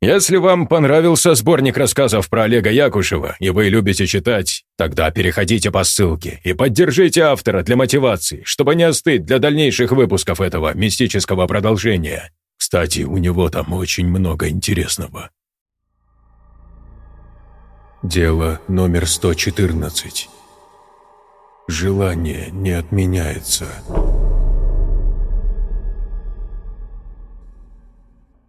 Если вам понравился сборник рассказов про Олега Якушева, и вы любите читать, тогда переходите по ссылке и поддержите автора для мотивации, чтобы не остыть для дальнейших выпусков этого мистического продолжения. Кстати, у него там очень много интересного. Дело номер 114. Желание не отменяется.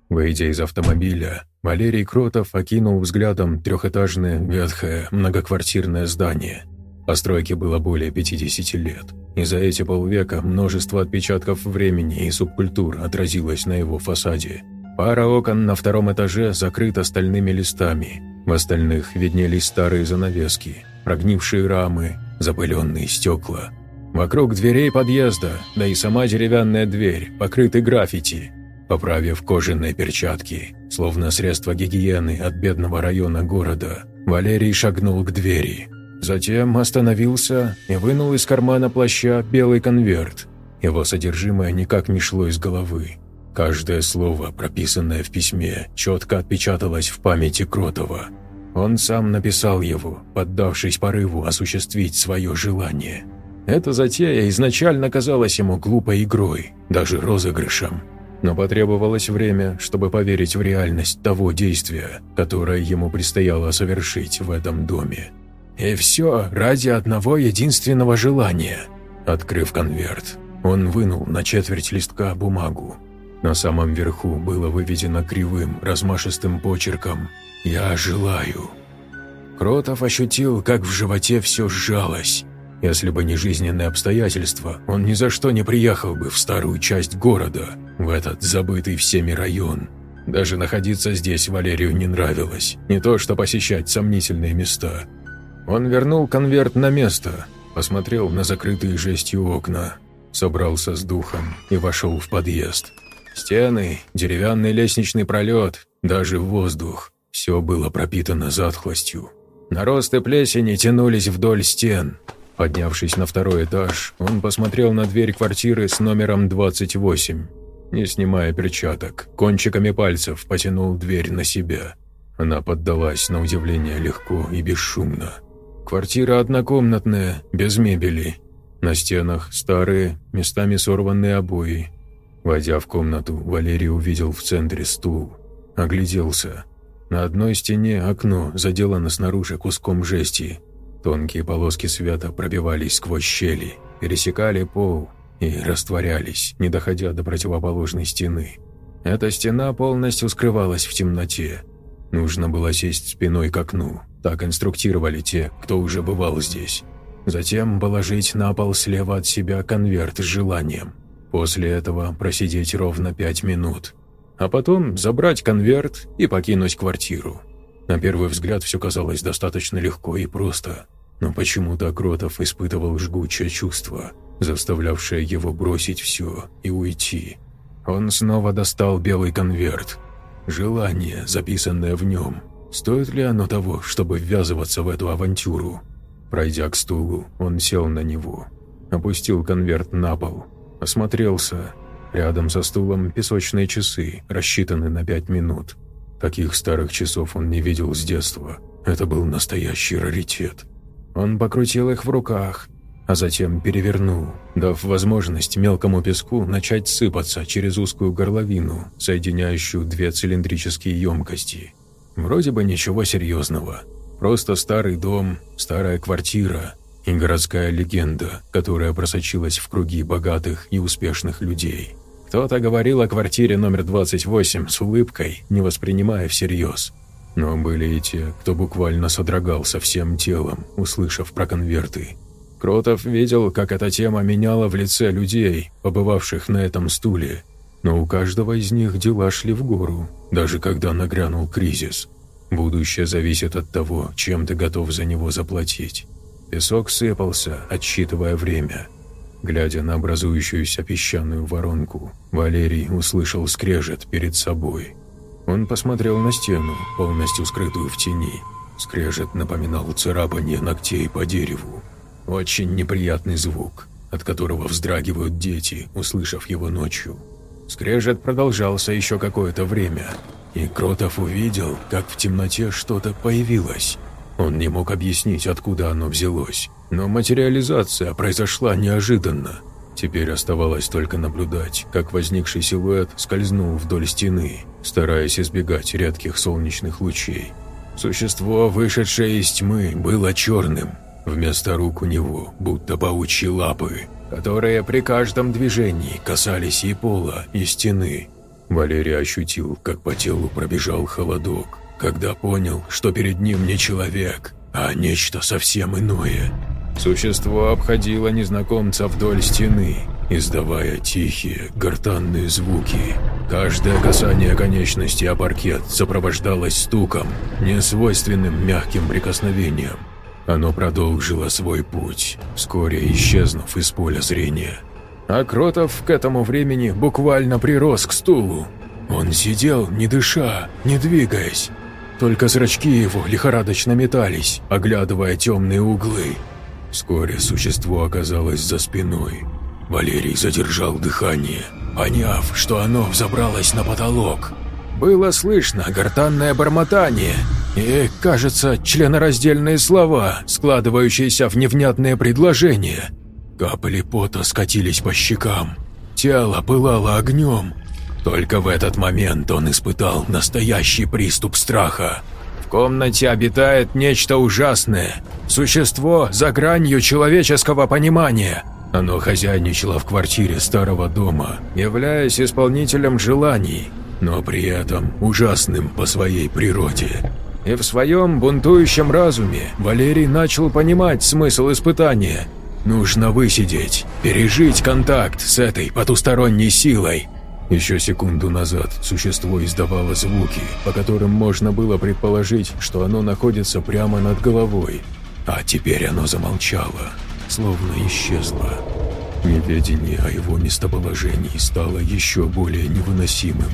Выйдя из автомобиля, Валерий Кротов окинул взглядом трехэтажное, ветхое, многоквартирное здание. Постройке было более 50 лет, и за эти полвека множество отпечатков времени и субкультур отразилось на его фасаде. Пара окон на втором этаже закрыта стальными листами, в остальных виднелись старые занавески, прогнившие рамы, запыленные стекла. Вокруг дверей подъезда, да и сама деревянная дверь, покрыты граффити – Поправив кожаные перчатки, словно средство гигиены от бедного района города, Валерий шагнул к двери. Затем остановился и вынул из кармана плаща белый конверт. Его содержимое никак не шло из головы. Каждое слово, прописанное в письме, четко отпечаталось в памяти Кротова. Он сам написал его, поддавшись порыву осуществить свое желание. Эта затея изначально казалась ему глупой игрой, даже розыгрышем но потребовалось время, чтобы поверить в реальность того действия, которое ему предстояло совершить в этом доме. И все ради одного единственного желания. Открыв конверт, он вынул на четверть листка бумагу. На самом верху было выведено кривым, размашистым почерком «Я желаю». Кротов ощутил, как в животе все сжалось. Если бы не жизненные обстоятельства, он ни за что не приехал бы в старую часть города, в этот забытый всеми район. Даже находиться здесь Валерию не нравилось, не то что посещать сомнительные места. Он вернул конверт на место, посмотрел на закрытые жестью окна, собрался с духом и вошел в подъезд. Стены, деревянный лестничный пролет, даже воздух – все было пропитано затхлостью. Наросты плесени тянулись вдоль стен – Поднявшись на второй этаж, он посмотрел на дверь квартиры с номером 28. Не снимая перчаток, кончиками пальцев потянул дверь на себя. Она поддалась на удивление легко и бесшумно. Квартира однокомнатная, без мебели. На стенах старые, местами сорванные обои. Войдя в комнату, Валерий увидел в центре стул. Огляделся. На одной стене окно заделано снаружи куском жести – Тонкие полоски света пробивались сквозь щели, пересекали пол и растворялись, не доходя до противоположной стены. Эта стена полностью скрывалась в темноте. Нужно было сесть спиной к окну, так инструктировали те, кто уже бывал здесь. Затем положить на пол слева от себя конверт с желанием. После этого просидеть ровно пять минут. А потом забрать конверт и покинуть квартиру. На первый взгляд все казалось достаточно легко и просто, но почему-то Кротов испытывал жгучее чувство, заставлявшее его бросить все и уйти. Он снова достал белый конверт. Желание, записанное в нем, стоит ли оно того, чтобы ввязываться в эту авантюру? Пройдя к стулу, он сел на него, опустил конверт на пол, осмотрелся. Рядом со стулом песочные часы, рассчитаны на пять минут. Таких старых часов он не видел с детства. Это был настоящий раритет. Он покрутил их в руках, а затем перевернул, дав возможность мелкому песку начать сыпаться через узкую горловину, соединяющую две цилиндрические емкости. Вроде бы ничего серьезного. Просто старый дом, старая квартира и городская легенда, которая просочилась в круги богатых и успешных людей. Кто-то говорил о квартире номер 28 с улыбкой, не воспринимая всерьез. Но были и те, кто буквально содрогался всем телом, услышав про конверты. Кротов видел, как эта тема меняла в лице людей, побывавших на этом стуле. Но у каждого из них дела шли в гору, даже когда нагрянул кризис. Будущее зависит от того, чем ты готов за него заплатить. Песок сыпался, отсчитывая время – Глядя на образующуюся песчаную воронку, Валерий услышал скрежет перед собой. Он посмотрел на стену, полностью скрытую в тени. Скрежет напоминал царапание ногтей по дереву. Очень неприятный звук, от которого вздрагивают дети, услышав его ночью. Скрежет продолжался еще какое-то время. и Кротов увидел, как в темноте что-то появилось. Он не мог объяснить, откуда оно взялось, но материализация произошла неожиданно. Теперь оставалось только наблюдать, как возникший силуэт скользнул вдоль стены, стараясь избегать редких солнечных лучей. Существо, вышедшее из тьмы, было черным. Вместо рук у него будто паучьи лапы, которые при каждом движении касались и пола, и стены. Валерий ощутил, как по телу пробежал холодок, когда понял, что перед ним не человек, а нечто совсем иное. Существо обходило незнакомца вдоль стены, издавая тихие, гортанные звуки. Каждое касание конечности о паркет сопровождалось стуком, несвойственным мягким прикосновением. Оно продолжило свой путь, вскоре исчезнув из поля зрения. А Кротов к этому времени буквально прирос к стулу. Он сидел, не дыша, не двигаясь. Только зрачки его лихорадочно метались, оглядывая темные углы. Вскоре существо оказалось за спиной. Валерий задержал дыхание, поняв, что оно взобралось на потолок. Было слышно гортанное бормотание и, кажется, членораздельные слова, складывающиеся в невнятные предложения. Капли пота скатились по щекам. Тело пылало огнем. Только в этот момент он испытал настоящий приступ страха комнате обитает нечто ужасное. Существо за гранью человеческого понимания. Оно хозяйничало в квартире старого дома, являясь исполнителем желаний, но при этом ужасным по своей природе. И в своем бунтующем разуме Валерий начал понимать смысл испытания. Нужно высидеть, пережить контакт с этой потусторонней силой – еще секунду назад существо издавало звуки, по которым можно было предположить, что оно находится прямо над головой. А теперь оно замолчало, словно исчезло. Неведение о его местоположении стало еще более невыносимым.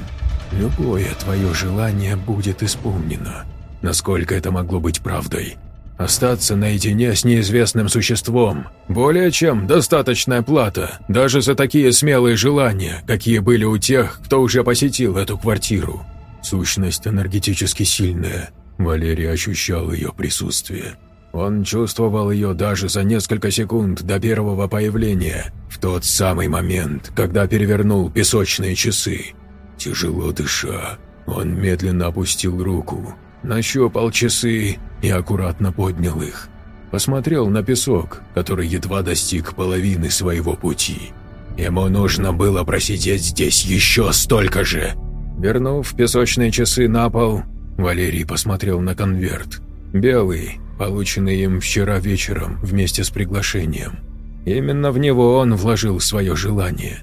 Любое твое желание будет исполнено. Насколько это могло быть правдой? Остаться наедине с неизвестным существом. Более чем достаточная плата, даже за такие смелые желания, какие были у тех, кто уже посетил эту квартиру. Сущность энергетически сильная. Валерий ощущал ее присутствие. Он чувствовал ее даже за несколько секунд до первого появления, в тот самый момент, когда перевернул песочные часы. Тяжело дыша, он медленно опустил руку, нащупал часы и аккуратно поднял их. Посмотрел на песок, который едва достиг половины своего пути. Ему нужно было просидеть здесь еще столько же. Вернув песочные часы на пол, Валерий посмотрел на конверт. Белый, полученный им вчера вечером вместе с приглашением. Именно в него он вложил свое желание.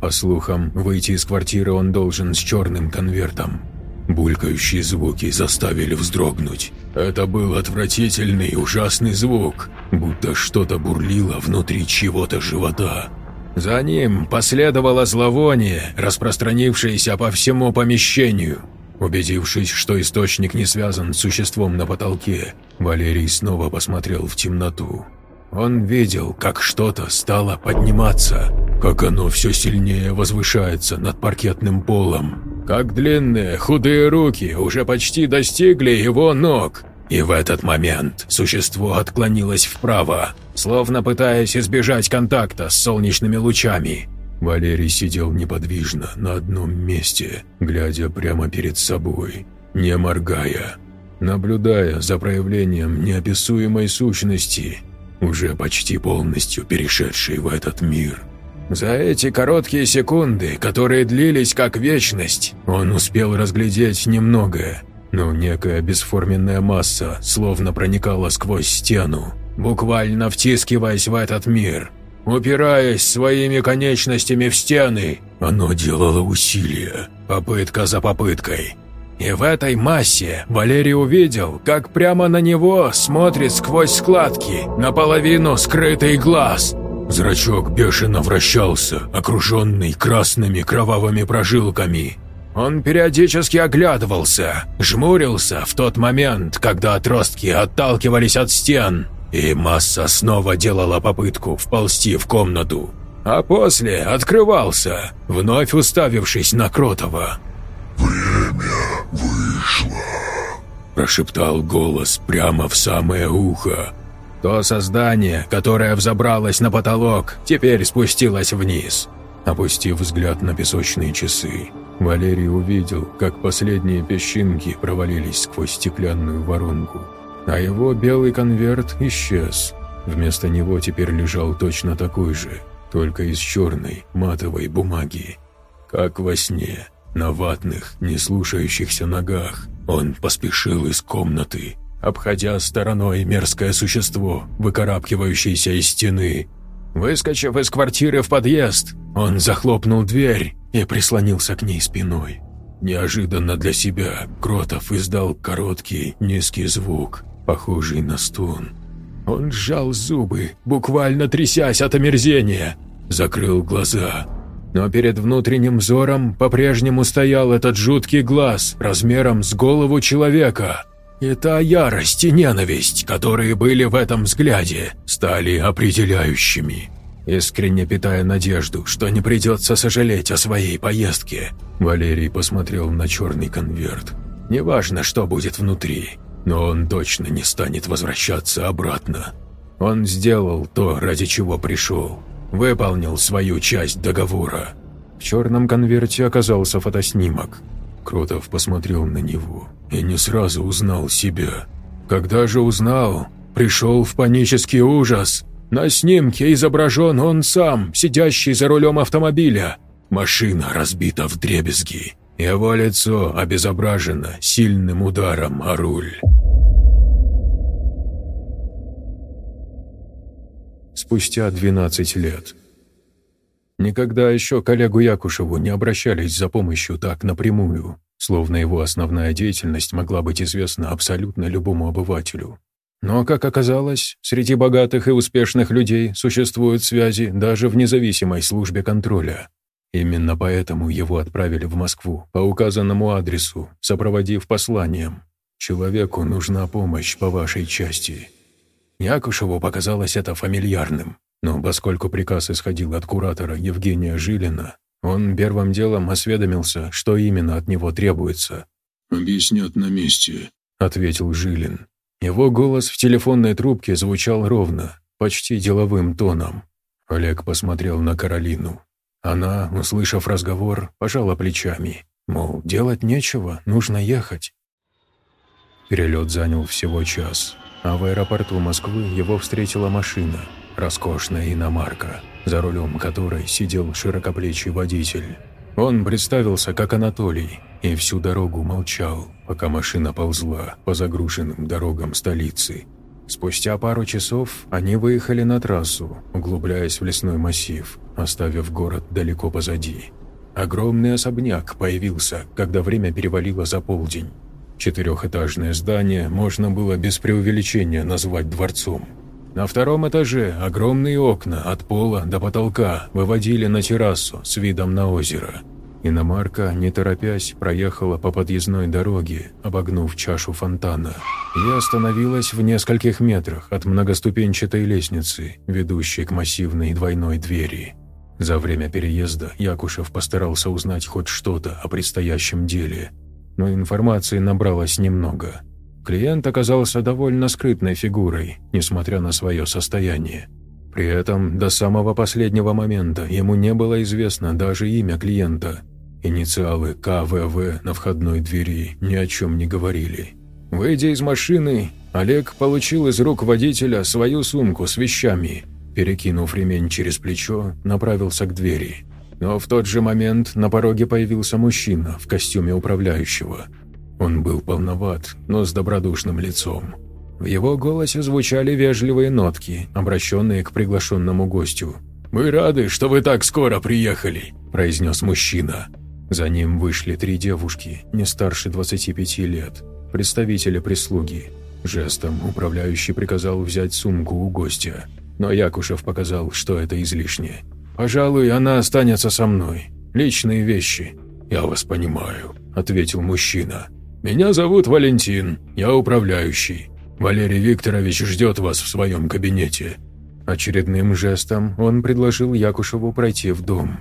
По слухам, выйти из квартиры он должен с черным конвертом. Булькающие звуки заставили вздрогнуть. Это был отвратительный ужасный звук, будто что-то бурлило внутри чего-то живота. За ним последовало зловоние, распространившееся по всему помещению. Убедившись, что источник не связан с существом на потолке, Валерий снова посмотрел в темноту. Он видел, как что-то стало подниматься, как оно все сильнее возвышается над паркетным полом, как длинные худые руки уже почти достигли его ног. И в этот момент существо отклонилось вправо, словно пытаясь избежать контакта с солнечными лучами. Валерий сидел неподвижно на одном месте, глядя прямо перед собой, не моргая, наблюдая за проявлением неописуемой сущности, уже почти полностью перешедший в этот мир. За эти короткие секунды, которые длились как вечность, он успел разглядеть немногое, но некая бесформенная масса словно проникала сквозь стену, буквально втискиваясь в этот мир. Упираясь своими конечностями в стены, оно делало усилия, попытка за попыткой – и в этой массе Валерий увидел, как прямо на него смотрит сквозь складки, наполовину скрытый глаз. Зрачок бешено вращался, окруженный красными кровавыми прожилками. Он периодически оглядывался, жмурился в тот момент, когда отростки отталкивались от стен, и масса снова делала попытку вползти в комнату. А после открывался, вновь уставившись на Кротова. «Время вышло», – прошептал голос прямо в самое ухо. То создание, которое взобралось на потолок, теперь спустилось вниз. Опустив взгляд на песочные часы, Валерий увидел, как последние песчинки провалились сквозь стеклянную воронку, а его белый конверт исчез. Вместо него теперь лежал точно такой же, только из черной матовой бумаги. Как во сне, на ватных, не слушающихся ногах, он поспешил из комнаты, обходя стороной мерзкое существо, выкарабкивающееся из стены. Выскочив из квартиры в подъезд, он захлопнул дверь и прислонился к ней спиной. Неожиданно для себя Кротов издал короткий, низкий звук, похожий на стон. Он сжал зубы, буквально трясясь от омерзения, закрыл глаза. Но перед внутренним взором по-прежнему стоял этот жуткий глаз размером с голову человека. И та ярость и ненависть, которые были в этом взгляде, стали определяющими. Искренне питая надежду, что не придется сожалеть о своей поездке, Валерий посмотрел на черный конверт. Неважно, что будет внутри, но он точно не станет возвращаться обратно. Он сделал то, ради чего пришел. Выполнил свою часть договора. В черном конверте оказался фотоснимок. Кротов посмотрел на него и не сразу узнал себя. Когда же узнал, пришел в панический ужас. На снимке изображен он сам, сидящий за рулем автомобиля. Машина разбита в дребезги. Его лицо обезображено сильным ударом о руль. Спустя 12 лет. Никогда еще коллегу Якушеву не обращались за помощью так напрямую, словно его основная деятельность могла быть известна абсолютно любому обывателю. Но, как оказалось, среди богатых и успешных людей существуют связи даже в независимой службе контроля. Именно поэтому его отправили в Москву по указанному адресу, сопроводив посланием. «Человеку нужна помощь по вашей части». Якушеву показалось это фамильярным, но поскольку приказ исходил от куратора Евгения Жилина, он первым делом осведомился, что именно от него требуется. «Объяснят на месте», — ответил Жилин. Его голос в телефонной трубке звучал ровно, почти деловым тоном. Олег посмотрел на Каролину. Она, услышав разговор, пожала плечами, мол, делать нечего, нужно ехать. Перелет занял всего час, а в аэропорту Москвы его встретила машина — роскошная иномарка, за рулем которой сидел широкоплечий водитель. Он представился как Анатолий и всю дорогу молчал, пока машина ползла по загруженным дорогам столицы. Спустя пару часов они выехали на трассу, углубляясь в лесной массив, оставив город далеко позади. Огромный особняк появился, когда время перевалило за полдень. Четырехэтажное здание можно было без преувеличения назвать дворцом. На втором этаже огромные окна от пола до потолка выводили на террасу с видом на озеро. Иномарка, не торопясь, проехала по подъездной дороге, обогнув чашу фонтана, и остановилась в нескольких метрах от многоступенчатой лестницы, ведущей к массивной двойной двери. За время переезда Якушев постарался узнать хоть что-то о предстоящем деле, но информации набралось немного – Клиент оказался довольно скрытной фигурой, несмотря на свое состояние. При этом до самого последнего момента ему не было известно даже имя клиента. Инициалы КВВ на входной двери ни о чем не говорили. Выйдя из машины, Олег получил из рук водителя свою сумку с вещами. Перекинув ремень через плечо, направился к двери. Но в тот же момент на пороге появился мужчина в костюме управляющего – он был полноват, но с добродушным лицом. В его голосе звучали вежливые нотки, обращенные к приглашенному гостю. «Мы рады, что вы так скоро приехали», – произнес мужчина. За ним вышли три девушки, не старше 25 лет, представители прислуги. Жестом управляющий приказал взять сумку у гостя, но Якушев показал, что это излишне. «Пожалуй, она останется со мной. Личные вещи». «Я вас понимаю», – ответил мужчина. «Меня зовут Валентин, я управляющий. Валерий Викторович ждет вас в своем кабинете». Очередным жестом он предложил Якушеву пройти в дом.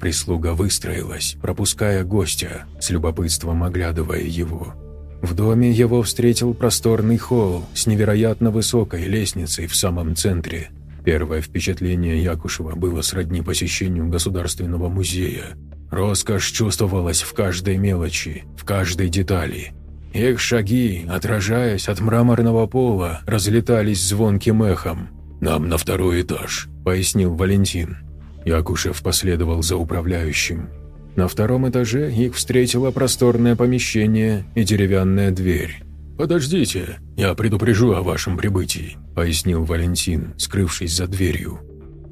Прислуга выстроилась, пропуская гостя, с любопытством оглядывая его. В доме его встретил просторный холл с невероятно высокой лестницей в самом центре. Первое впечатление Якушева было сродни посещению Государственного музея. Роскошь чувствовалась в каждой мелочи, в каждой детали. Их шаги, отражаясь от мраморного пола, разлетались звонким эхом. «Нам на второй этаж», — пояснил Валентин. Якушев последовал за управляющим. На втором этаже их встретило просторное помещение и деревянная дверь. «Подождите, я предупрежу о вашем прибытии», – пояснил Валентин, скрывшись за дверью.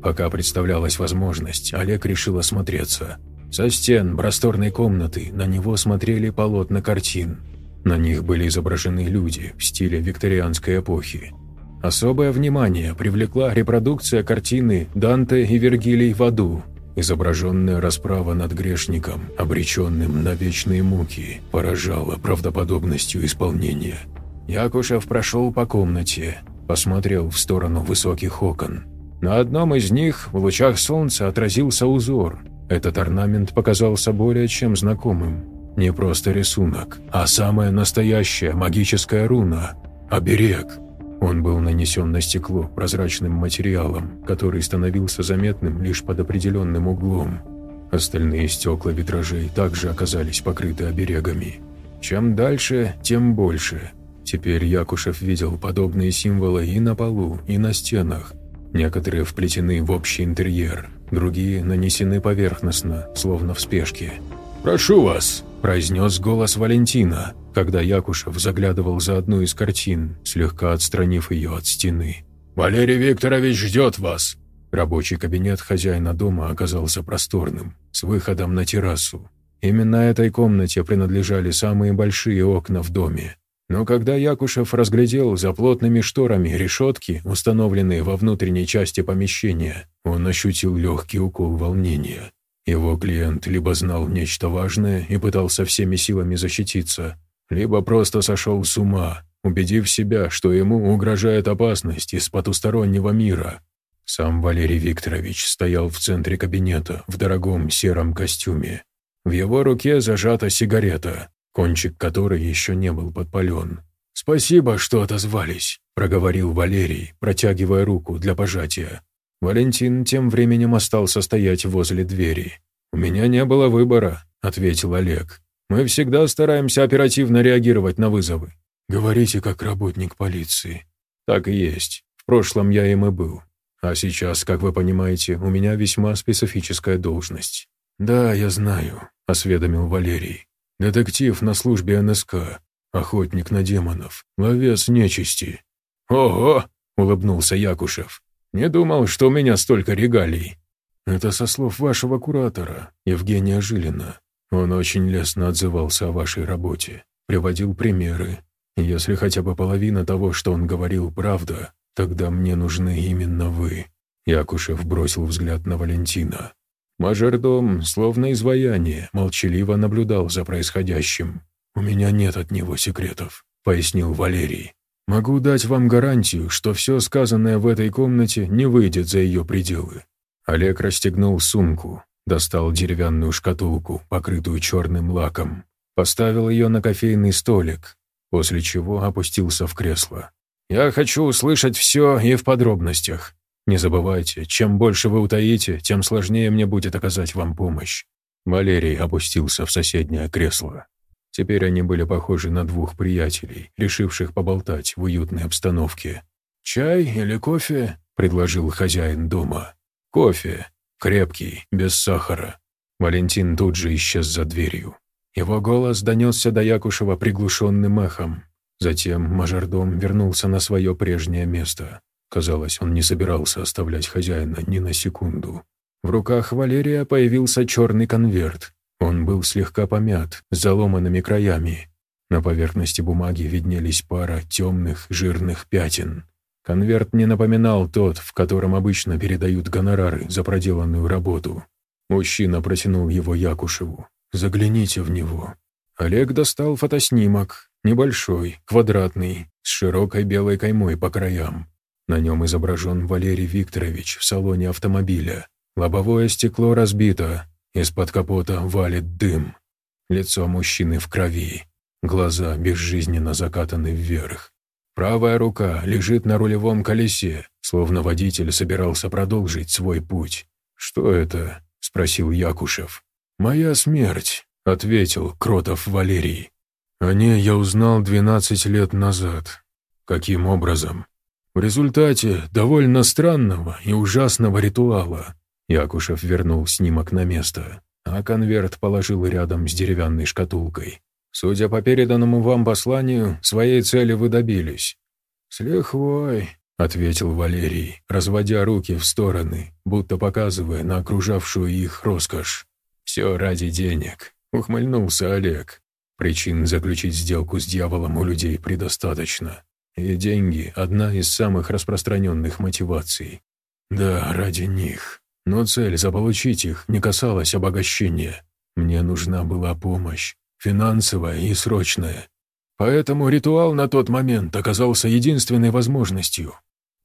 Пока представлялась возможность, Олег решил осмотреться. Со стен просторной комнаты на него смотрели полотна картин. На них были изображены люди в стиле викторианской эпохи. Особое внимание привлекла репродукция картины «Данте и Вергилий в аду», Изображенная расправа над грешником, обреченным на вечные муки, поражала правдоподобностью исполнения. Якушев прошел по комнате, посмотрел в сторону высоких окон. На одном из них в лучах солнца отразился узор. Этот орнамент показался более чем знакомым. Не просто рисунок, а самая настоящая магическая руна – оберег – он был нанесен на стекло прозрачным материалом, который становился заметным лишь под определенным углом. Остальные стекла витражей также оказались покрыты оберегами. Чем дальше, тем больше. Теперь Якушев видел подобные символы и на полу, и на стенах. Некоторые вплетены в общий интерьер, другие нанесены поверхностно, словно в спешке. «Прошу вас», – произнес голос Валентина, когда Якушев заглядывал за одну из картин, слегка отстранив ее от стены. «Валерий Викторович ждет вас!» Рабочий кабинет хозяина дома оказался просторным, с выходом на террасу. Именно этой комнате принадлежали самые большие окна в доме. Но когда Якушев разглядел за плотными шторами решетки, установленные во внутренней части помещения, он ощутил легкий укол волнения. Его клиент либо знал нечто важное и пытался всеми силами защититься, либо просто сошел с ума, убедив себя, что ему угрожает опасность из потустороннего мира. Сам Валерий Викторович стоял в центре кабинета в дорогом сером костюме. В его руке зажата сигарета, кончик которой еще не был подпален. «Спасибо, что отозвались», – проговорил Валерий, протягивая руку для пожатия. Валентин тем временем остался стоять возле двери. «У меня не было выбора», — ответил Олег. «Мы всегда стараемся оперативно реагировать на вызовы». «Говорите, как работник полиции». «Так и есть. В прошлом я им и был. А сейчас, как вы понимаете, у меня весьма специфическая должность». «Да, я знаю», — осведомил Валерий. «Детектив на службе НСК, охотник на демонов, ловец нечисти». «Ого!» — улыбнулся Якушев. Не думал, что у меня столько регалий. Это со слов вашего куратора, Евгения Жилина. Он очень лестно отзывался о вашей работе, приводил примеры. Если хотя бы половина того, что он говорил, правда, тогда мне нужны именно вы». Якушев бросил взгляд на Валентина. Мажордом, словно изваяние, молчаливо наблюдал за происходящим. «У меня нет от него секретов», — пояснил Валерий. Могу дать вам гарантию, что все сказанное в этой комнате не выйдет за ее пределы». Олег расстегнул сумку, достал деревянную шкатулку, покрытую черным лаком, поставил ее на кофейный столик, после чего опустился в кресло. «Я хочу услышать все и в подробностях. Не забывайте, чем больше вы утаите, тем сложнее мне будет оказать вам помощь». Валерий опустился в соседнее кресло. Теперь они были похожи на двух приятелей, решивших поболтать в уютной обстановке. «Чай или кофе?» – предложил хозяин дома. «Кофе. Крепкий, без сахара». Валентин тут же исчез за дверью. Его голос донесся до Якушева приглушенным эхом. Затем мажордом вернулся на свое прежнее место. Казалось, он не собирался оставлять хозяина ни на секунду. В руках Валерия появился черный конверт, он был слегка помят, заломанными краями. На поверхности бумаги виднелись пара темных, жирных пятен. Конверт не напоминал тот, в котором обычно передают гонорары за проделанную работу. Мужчина протянул его Якушеву. «Загляните в него». Олег достал фотоснимок, небольшой, квадратный, с широкой белой каймой по краям. На нем изображен Валерий Викторович в салоне автомобиля. Лобовое стекло разбито, Из-под капота валит дым. Лицо мужчины в крови. Глаза безжизненно закатаны вверх. Правая рука лежит на рулевом колесе, словно водитель собирался продолжить свой путь. «Что это?» – спросил Якушев. «Моя смерть», – ответил Кротов Валерий. «О ней я узнал 12 лет назад. Каким образом?» В результате довольно странного и ужасного ритуала. Якушев вернул снимок на место, а конверт положил рядом с деревянной шкатулкой. Судя по переданному вам посланию, своей цели вы добились». «С лихвой», — ответил Валерий, разводя руки в стороны, будто показывая на окружавшую их роскошь. «Все ради денег», — ухмыльнулся Олег. «Причин заключить сделку с дьяволом у людей предостаточно. И деньги — одна из самых распространенных мотиваций. Да, ради них. Но цель заполучить их не касалась обогащения. Мне нужна была помощь, финансовая и срочная. Поэтому ритуал на тот момент оказался единственной возможностью.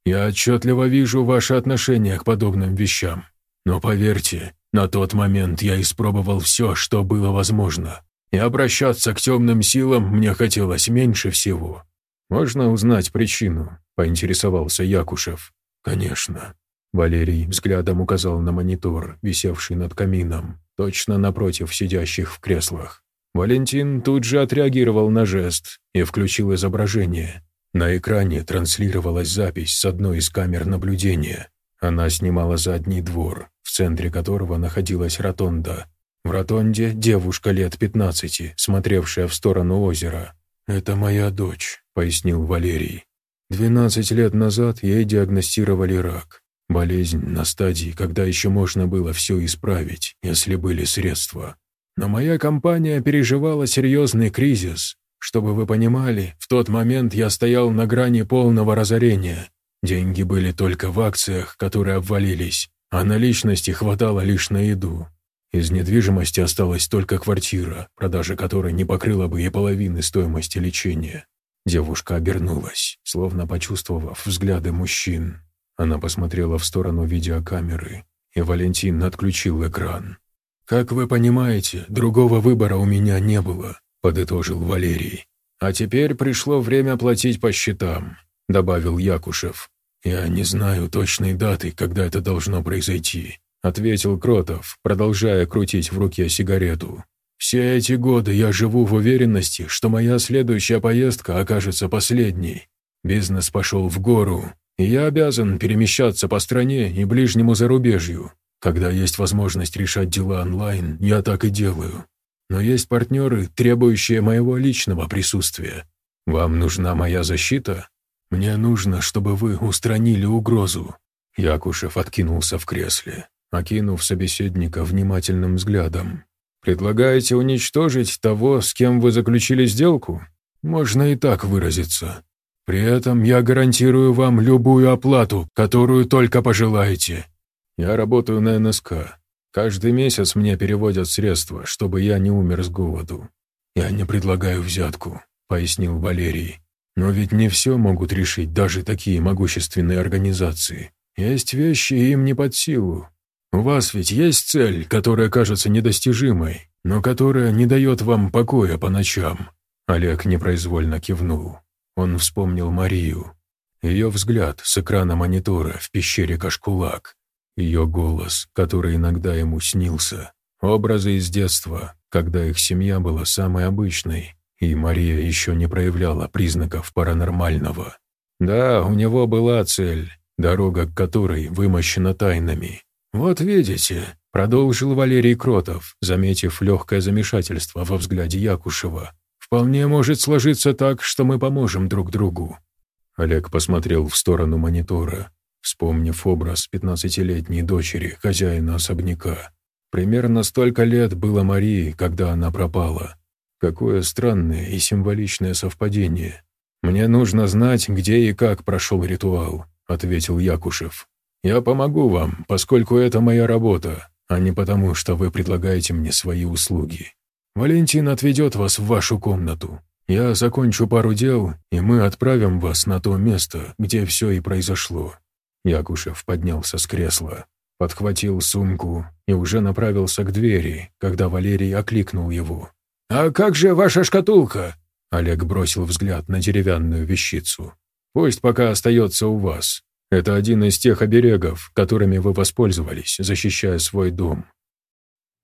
Я отчетливо вижу ваше отношение к подобным вещам. Но поверьте, на тот момент я испробовал все, что было возможно. И обращаться к темным силам мне хотелось меньше всего. «Можно узнать причину?» – поинтересовался Якушев. «Конечно». Валерий взглядом указал на монитор, висевший над камином, точно напротив сидящих в креслах. Валентин тут же отреагировал на жест и включил изображение. На экране транслировалась запись с одной из камер наблюдения. Она снимала задний двор, в центре которого находилась ротонда. В ротонде девушка лет 15, смотревшая в сторону озера. «Это моя дочь», — пояснил Валерий. «Двенадцать лет назад ей диагностировали рак. Болезнь на стадии, когда еще можно было все исправить, если были средства. Но моя компания переживала серьезный кризис. Чтобы вы понимали, в тот момент я стоял на грани полного разорения. Деньги были только в акциях, которые обвалились, а наличности хватало лишь на еду. Из недвижимости осталась только квартира, продажа которой не покрыла бы и половины стоимости лечения. Девушка обернулась, словно почувствовав взгляды мужчин. Она посмотрела в сторону видеокамеры, и Валентин отключил экран. «Как вы понимаете, другого выбора у меня не было», – подытожил Валерий. «А теперь пришло время платить по счетам», – добавил Якушев. «Я не знаю точной даты, когда это должно произойти», – ответил Кротов, продолжая крутить в руке сигарету. «Все эти годы я живу в уверенности, что моя следующая поездка окажется последней. Бизнес пошел в гору, я обязан перемещаться по стране и ближнему зарубежью. Когда есть возможность решать дела онлайн, я так и делаю. Но есть партнеры, требующие моего личного присутствия. Вам нужна моя защита? Мне нужно, чтобы вы устранили угрозу». Якушев откинулся в кресле, окинув собеседника внимательным взглядом. «Предлагаете уничтожить того, с кем вы заключили сделку? Можно и так выразиться. При этом я гарантирую вам любую оплату, которую только пожелаете. Я работаю на НСК. Каждый месяц мне переводят средства, чтобы я не умер с голоду. Я не предлагаю взятку, пояснил Валерий. Но ведь не все могут решить даже такие могущественные организации. Есть вещи им не под силу. У вас ведь есть цель, которая кажется недостижимой, но которая не дает вам покоя по ночам. Олег непроизвольно кивнул. Он вспомнил Марию. Ее взгляд с экрана монитора в пещере Кашкулак ее голос, который иногда ему снился, образы из детства, когда их семья была самой обычной, и Мария еще не проявляла признаков паранормального. Да, у него была цель, дорога к которой вымощена тайнами. «Вот видите», — продолжил Валерий Кротов, заметив легкое замешательство во взгляде Якушева. «Вполне может сложиться так, что мы поможем друг другу». Олег посмотрел в сторону монитора вспомнив образ пятнадцатилетней дочери хозяина особняка. Примерно столько лет было Марии, когда она пропала. Какое странное и символичное совпадение. «Мне нужно знать, где и как прошел ритуал», — ответил Якушев. «Я помогу вам, поскольку это моя работа, а не потому, что вы предлагаете мне свои услуги. Валентин отведет вас в вашу комнату. Я закончу пару дел, и мы отправим вас на то место, где все и произошло. Якушев поднялся с кресла. подхватил сумку и уже направился к двери, когда Валерий окликнул его. «А как же ваша шкатулка?» Олег бросил взгляд на деревянную вещицу. «Пусть пока остается у вас. Это один из тех оберегов, которыми вы воспользовались, защищая свой дом».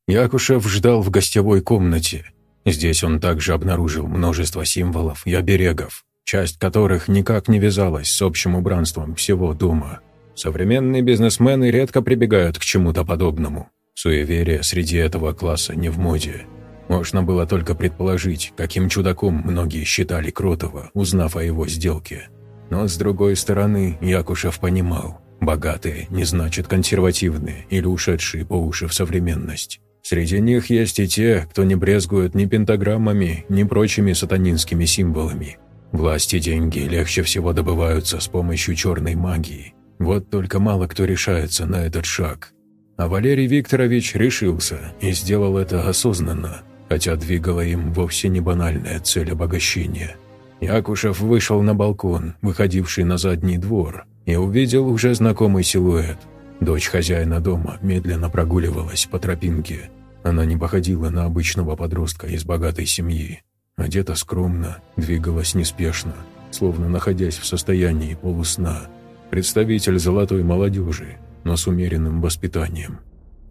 Якушев ждал в гостевой комнате. Здесь он также обнаружил множество символов и оберегов, часть которых никак не вязалась с общим убранством всего дома. Современные бизнесмены редко прибегают к чему-то подобному. Суеверие среди этого класса не в моде. Можно было только предположить, каким чудаком многие считали Кротова, узнав о его сделке. Но с другой стороны, Якушев понимал, богатые не значит консервативные или ушедшие по уши в современность. Среди них есть и те, кто не брезгует ни пентаграммами, ни прочими сатанинскими символами. Власть и деньги легче всего добываются с помощью черной магии. Вот только мало кто решается на этот шаг. А Валерий Викторович решился и сделал это осознанно – хотя двигала им вовсе не банальная цель обогащения. Якушев вышел на балкон, выходивший на задний двор, и увидел уже знакомый силуэт. Дочь хозяина дома медленно прогуливалась по тропинке. Она не походила на обычного подростка из богатой семьи. Одета скромно, двигалась неспешно, словно находясь в состоянии полусна. Представитель золотой молодежи, но с умеренным воспитанием.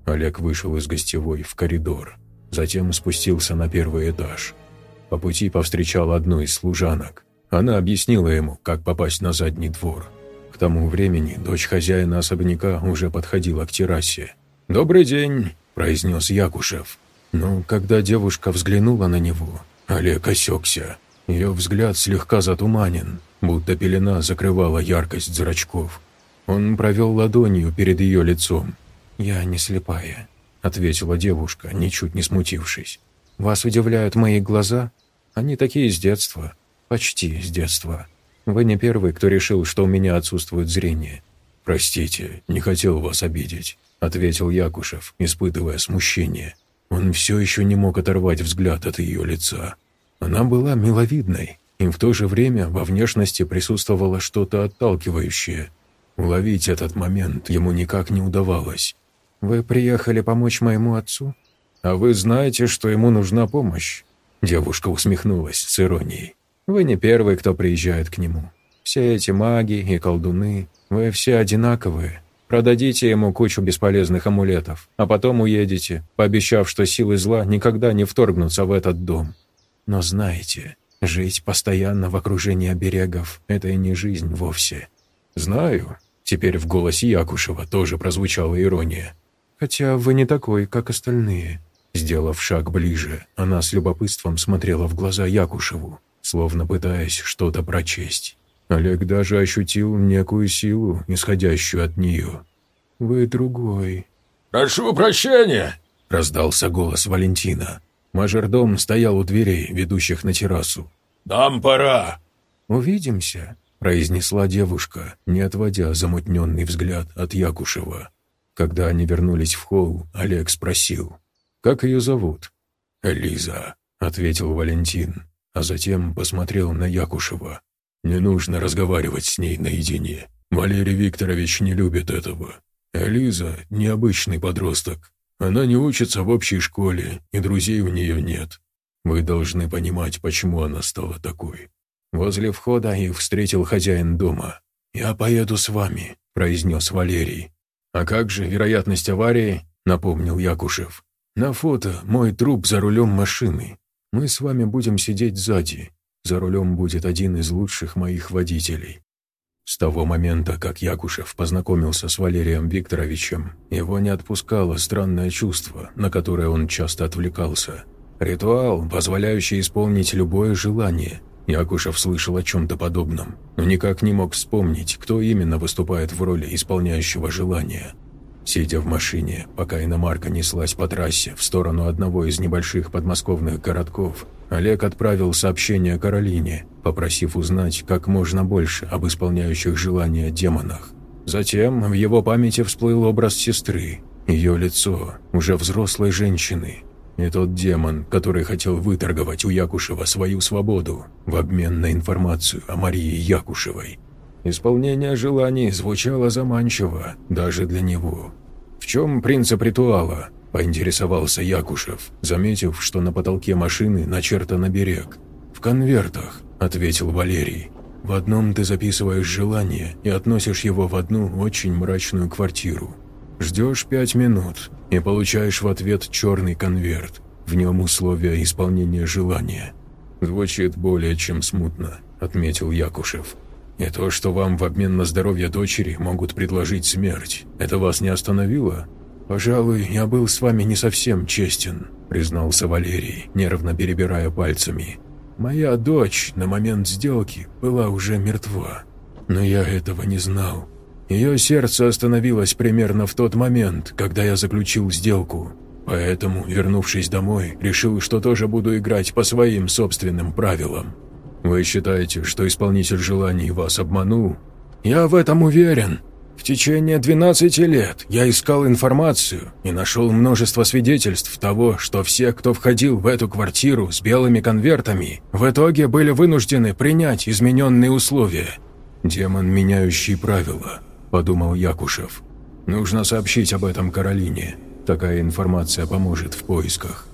Олег вышел из гостевой в коридор – Затем спустился на первый этаж. По пути повстречал одну из служанок. Она объяснила ему, как попасть на задний двор. К тому времени дочь хозяина особняка уже подходила к террасе. «Добрый день», – произнес Якушев. Но когда девушка взглянула на него, Олег осекся. Ее взгляд слегка затуманен, будто пелена закрывала яркость зрачков. Он провел ладонью перед ее лицом. «Я не слепая ответила девушка, ничуть не смутившись. «Вас удивляют мои глаза? Они такие с детства. Почти с детства. Вы не первый, кто решил, что у меня отсутствует зрение». «Простите, не хотел вас обидеть», — ответил Якушев, испытывая смущение. Он все еще не мог оторвать взгляд от ее лица. Она была миловидной, и в то же время во внешности присутствовало что-то отталкивающее. Уловить этот момент ему никак не удавалось. «Вы приехали помочь моему отцу? А вы знаете, что ему нужна помощь?» Девушка усмехнулась с иронией. «Вы не первый, кто приезжает к нему. Все эти маги и колдуны, вы все одинаковые. Продадите ему кучу бесполезных амулетов, а потом уедете, пообещав, что силы зла никогда не вторгнутся в этот дом. Но знаете, жить постоянно в окружении оберегов – это и не жизнь вовсе». «Знаю». Теперь в голосе Якушева тоже прозвучала ирония. Хотя вы не такой, как остальные». Сделав шаг ближе, она с любопытством смотрела в глаза Якушеву, словно пытаясь что-то прочесть. Олег даже ощутил некую силу, исходящую от нее. «Вы другой». «Прошу прощения!» – раздался голос Валентина. Мажордом стоял у дверей, ведущих на террасу. «Нам пора!» «Увидимся», – произнесла девушка, не отводя замутненный взгляд от Якушева. Когда они вернулись в холл, Олег спросил, «Как ее зовут?» «Элиза», — ответил Валентин, а затем посмотрел на Якушева. «Не нужно разговаривать с ней наедине. Валерий Викторович не любит этого. Элиза — необычный подросток. Она не учится в общей школе, и друзей у нее нет. Вы должны понимать, почему она стала такой». Возле входа их встретил хозяин дома. «Я поеду с вами», — произнес Валерий. «А как же вероятность аварии?» – напомнил Якушев. «На фото мой труп за рулем машины. Мы с вами будем сидеть сзади. За рулем будет один из лучших моих водителей». С того момента, как Якушев познакомился с Валерием Викторовичем, его не отпускало странное чувство, на которое он часто отвлекался. Ритуал, позволяющий исполнить любое желание – Якушев слышал о чем-то подобном, но никак не мог вспомнить, кто именно выступает в роли исполняющего желания. Сидя в машине, пока иномарка неслась по трассе в сторону одного из небольших подмосковных городков, Олег отправил сообщение Каролине, попросив узнать как можно больше об исполняющих желания демонах. Затем в его памяти всплыл образ сестры, ее лицо, уже взрослой женщины, и тот демон, который хотел выторговать у Якушева свою свободу в обмен на информацию о Марии Якушевой. Исполнение желаний звучало заманчиво даже для него. «В чем принцип ритуала?» – поинтересовался Якушев, заметив, что на потолке машины начертан берег. «В конвертах», – ответил Валерий. «В одном ты записываешь желание и относишь его в одну очень мрачную квартиру. Ждешь пять минут и получаешь в ответ черный конверт. В нем условия исполнения желания. Звучит более чем смутно, отметил Якушев. И то, что вам в обмен на здоровье дочери могут предложить смерть, это вас не остановило? Пожалуй, я был с вами не совсем честен, признался Валерий, нервно перебирая пальцами. Моя дочь на момент сделки была уже мертва, но я этого не знал. Ее сердце остановилось примерно в тот момент, когда я заключил сделку. Поэтому, вернувшись домой, решил, что тоже буду играть по своим собственным правилам. Вы считаете, что исполнитель желаний вас обманул? Я в этом уверен. В течение 12 лет я искал информацию и нашел множество свидетельств того, что все, кто входил в эту квартиру с белыми конвертами, в итоге были вынуждены принять измененные условия. Демон, меняющий правила – подумал Якушев. «Нужно сообщить об этом Каролине. Такая информация поможет в поисках».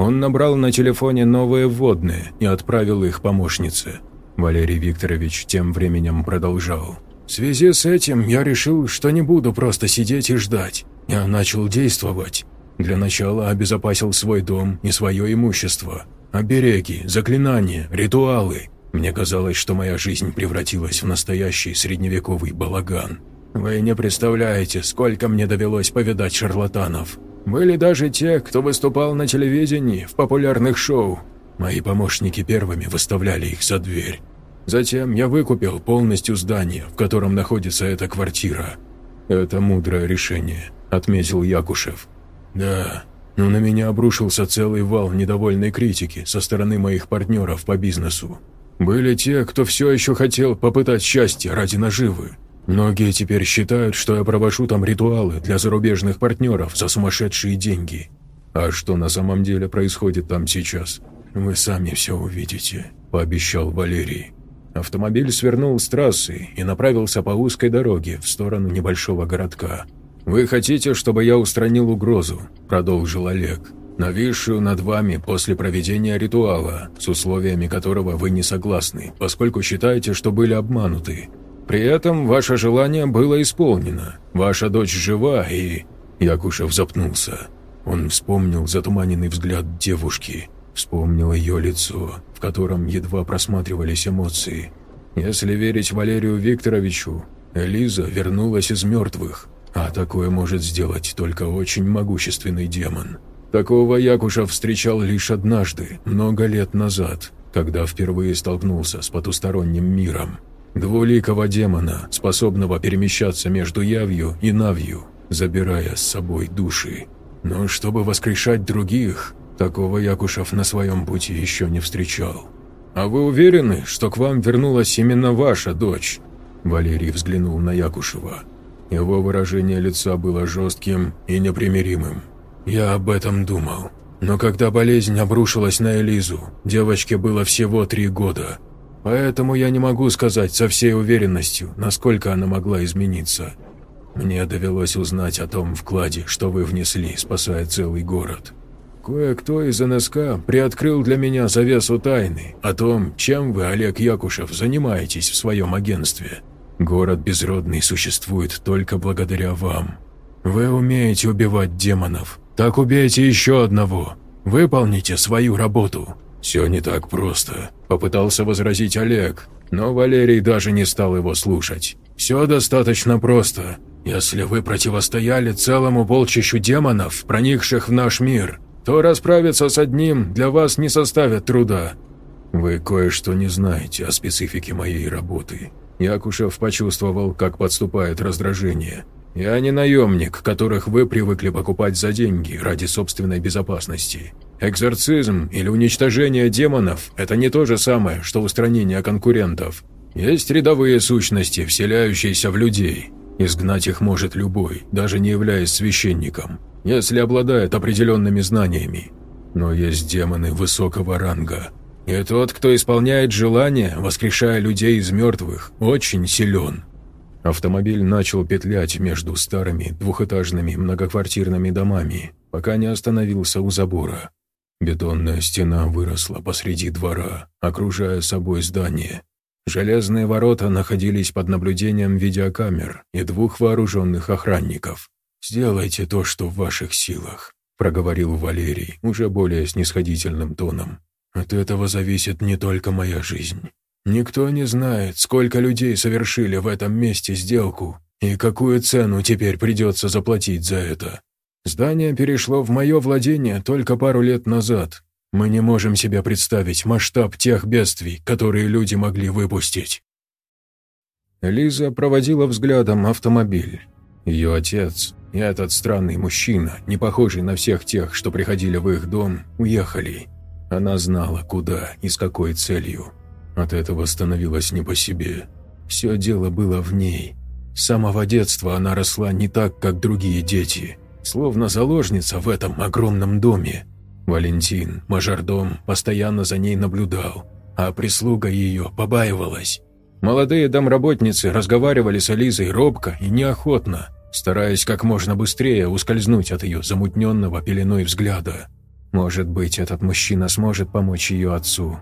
Он набрал на телефоне новые вводные и отправил их помощнице. Валерий Викторович тем временем продолжал. «В связи с этим я решил, что не буду просто сидеть и ждать. Я начал действовать. Для начала обезопасил свой дом и свое имущество. Обереги, заклинания, ритуалы. Мне казалось, что моя жизнь превратилась в настоящий средневековый балаган. Вы не представляете, сколько мне довелось повидать шарлатанов. Были даже те, кто выступал на телевидении, в популярных шоу. Мои помощники первыми выставляли их за дверь. Затем я выкупил полностью здание, в котором находится эта квартира. «Это мудрое решение», — отметил Якушев. «Да, но на меня обрушился целый вал недовольной критики со стороны моих партнеров по бизнесу. Были те, кто все еще хотел попытать счастье ради наживы. Многие теперь считают, что я провожу там ритуалы для зарубежных партнеров за сумасшедшие деньги. А что на самом деле происходит там сейчас, вы сами все увидите», – пообещал Валерий. Автомобиль свернул с трассы и направился по узкой дороге в сторону небольшого городка. «Вы хотите, чтобы я устранил угрозу?» – продолжил Олег нависшую над вами после проведения ритуала, с условиями которого вы не согласны, поскольку считаете, что были обмануты. При этом ваше желание было исполнено, ваша дочь жива и...» Якушев запнулся. Он вспомнил затуманенный взгляд девушки, вспомнил ее лицо, в котором едва просматривались эмоции. Если верить Валерию Викторовичу, Элиза вернулась из мертвых, а такое может сделать только очень могущественный демон. Такого Якушев встречал лишь однажды, много лет назад, когда впервые столкнулся с потусторонним миром. Двуликого демона, способного перемещаться между явью и навью, забирая с собой души. Но чтобы воскрешать других, такого Якушев на своем пути еще не встречал. «А вы уверены, что к вам вернулась именно ваша дочь?» Валерий взглянул на Якушева. Его выражение лица было жестким и непримиримым. Я об этом думал. Но когда болезнь обрушилась на Элизу, девочке было всего три года. Поэтому я не могу сказать со всей уверенностью, насколько она могла измениться. Мне довелось узнать о том вкладе, что вы внесли, спасая целый город. Кое-кто из НСК приоткрыл для меня завесу тайны о том, чем вы, Олег Якушев, занимаетесь в своем агентстве. Город Безродный существует только благодаря вам. Вы умеете убивать демонов, так убейте еще одного. Выполните свою работу». «Все не так просто», – попытался возразить Олег, но Валерий даже не стал его слушать. «Все достаточно просто. Если вы противостояли целому полчищу демонов, проникших в наш мир, то расправиться с одним для вас не составит труда. Вы кое-что не знаете о специфике моей работы». Якушев почувствовал, как подступает раздражение. Я не наемник, которых вы привыкли покупать за деньги ради собственной безопасности. Экзорцизм или уничтожение демонов – это не то же самое, что устранение конкурентов. Есть рядовые сущности, вселяющиеся в людей. Изгнать их может любой, даже не являясь священником, если обладает определенными знаниями. Но есть демоны высокого ранга. И тот, кто исполняет желания, воскрешая людей из мертвых, очень силен. Автомобиль начал петлять между старыми двухэтажными многоквартирными домами, пока не остановился у забора. Бетонная стена выросла посреди двора, окружая собой здание. Железные ворота находились под наблюдением видеокамер и двух вооруженных охранников. «Сделайте то, что в ваших силах», – проговорил Валерий уже более снисходительным тоном. «От этого зависит не только моя жизнь. Никто не знает, сколько людей совершили в этом месте сделку и какую цену теперь придется заплатить за это. Здание перешло в мое владение только пару лет назад. Мы не можем себе представить масштаб тех бедствий, которые люди могли выпустить». Лиза проводила взглядом автомобиль. Ее отец и этот странный мужчина, не похожий на всех тех, что приходили в их дом, уехали. Она знала, куда и с какой целью. От этого становилось не по себе. Все дело было в ней. С самого детства она росла не так, как другие дети, словно заложница в этом огромном доме. Валентин, мажордом, постоянно за ней наблюдал, а прислуга ее побаивалась. Молодые домработницы разговаривали с Ализой робко и неохотно, стараясь как можно быстрее ускользнуть от ее замутненного пеленой взгляда. Может быть, этот мужчина сможет помочь ее отцу,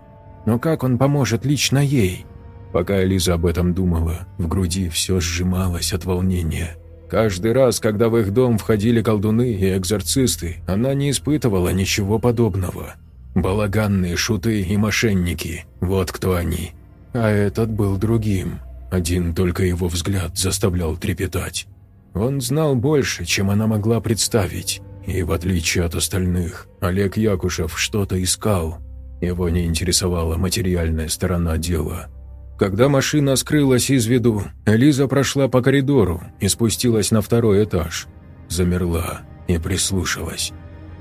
но как он поможет лично ей? Пока Элиза об этом думала, в груди все сжималось от волнения. Каждый раз, когда в их дом входили колдуны и экзорцисты, она не испытывала ничего подобного. Балаганные шуты и мошенники – вот кто они. А этот был другим. Один только его взгляд заставлял трепетать. Он знал больше, чем она могла представить. И в отличие от остальных, Олег Якушев что-то искал, его не интересовала материальная сторона дела. Когда машина скрылась из виду, Элиза прошла по коридору и спустилась на второй этаж. Замерла и прислушалась.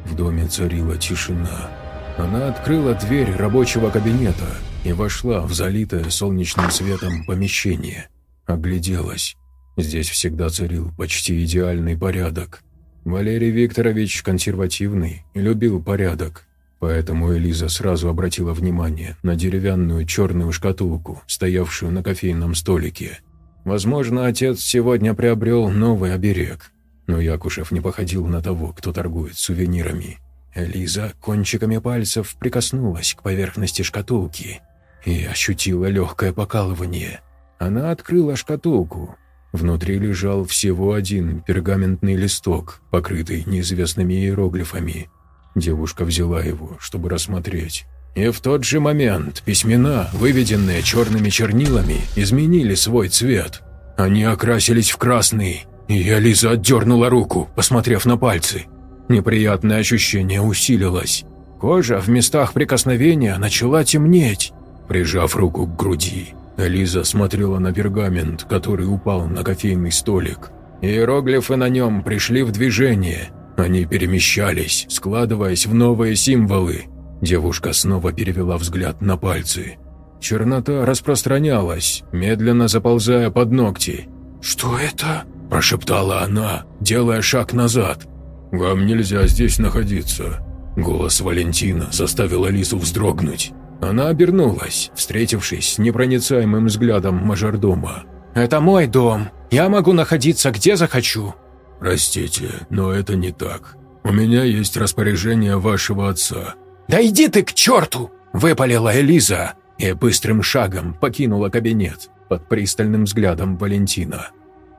В доме царила тишина. Она открыла дверь рабочего кабинета и вошла в залитое солнечным светом помещение. Огляделась. Здесь всегда царил почти идеальный порядок. Валерий Викторович консервативный и любил порядок. Поэтому Элиза сразу обратила внимание на деревянную черную шкатулку, стоявшую на кофейном столике. Возможно, отец сегодня приобрел новый оберег, но Якушев не походил на того, кто торгует сувенирами. Элиза кончиками пальцев прикоснулась к поверхности шкатулки и ощутила легкое покалывание. Она открыла шкатулку. Внутри лежал всего один пергаментный листок, покрытый неизвестными иероглифами – Девушка взяла его, чтобы рассмотреть. И в тот же момент письмена, выведенные черными чернилами, изменили свой цвет. Они окрасились в красный, и Ализа отдернула руку, посмотрев на пальцы. Неприятное ощущение усилилось. Кожа в местах прикосновения начала темнеть. Прижав руку к груди, Элиза смотрела на пергамент, который упал на кофейный столик. Иероглифы на нем пришли в движение, они перемещались, складываясь в новые символы. Девушка снова перевела взгляд на пальцы. Чернота распространялась, медленно заползая под ногти. «Что это?» – прошептала она, делая шаг назад. «Вам нельзя здесь находиться». Голос Валентина заставил Алису вздрогнуть. Она обернулась, встретившись с непроницаемым взглядом мажордома. «Это мой дом. Я могу находиться где захочу. «Простите, но это не так. У меня есть распоряжение вашего отца». «Да иди ты к черту!» – выпалила Элиза и быстрым шагом покинула кабинет под пристальным взглядом Валентина.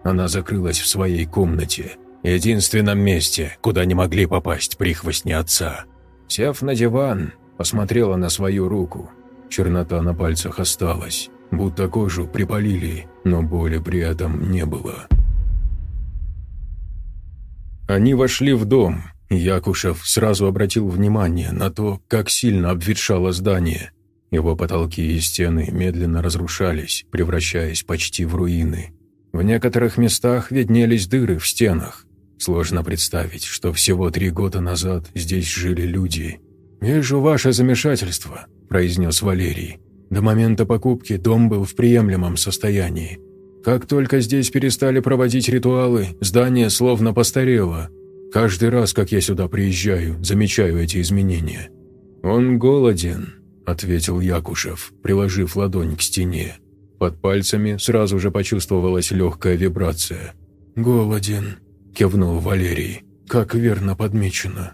Она закрылась в своей комнате, единственном месте, куда не могли попасть прихвостни отца. Сев на диван, посмотрела на свою руку. Чернота на пальцах осталась, будто кожу припалили, но боли при этом не было. Они вошли в дом. Якушев сразу обратил внимание на то, как сильно обветшало здание. Его потолки и стены медленно разрушались, превращаясь почти в руины. В некоторых местах виднелись дыры в стенах. Сложно представить, что всего три года назад здесь жили люди. «Вижу ваше замешательство», – произнес Валерий. До момента покупки дом был в приемлемом состоянии. Как только здесь перестали проводить ритуалы, здание словно постарело. Каждый раз, как я сюда приезжаю, замечаю эти изменения. «Он голоден», – ответил Якушев, приложив ладонь к стене. Под пальцами сразу же почувствовалась легкая вибрация. «Голоден», – кивнул Валерий. «Как верно подмечено».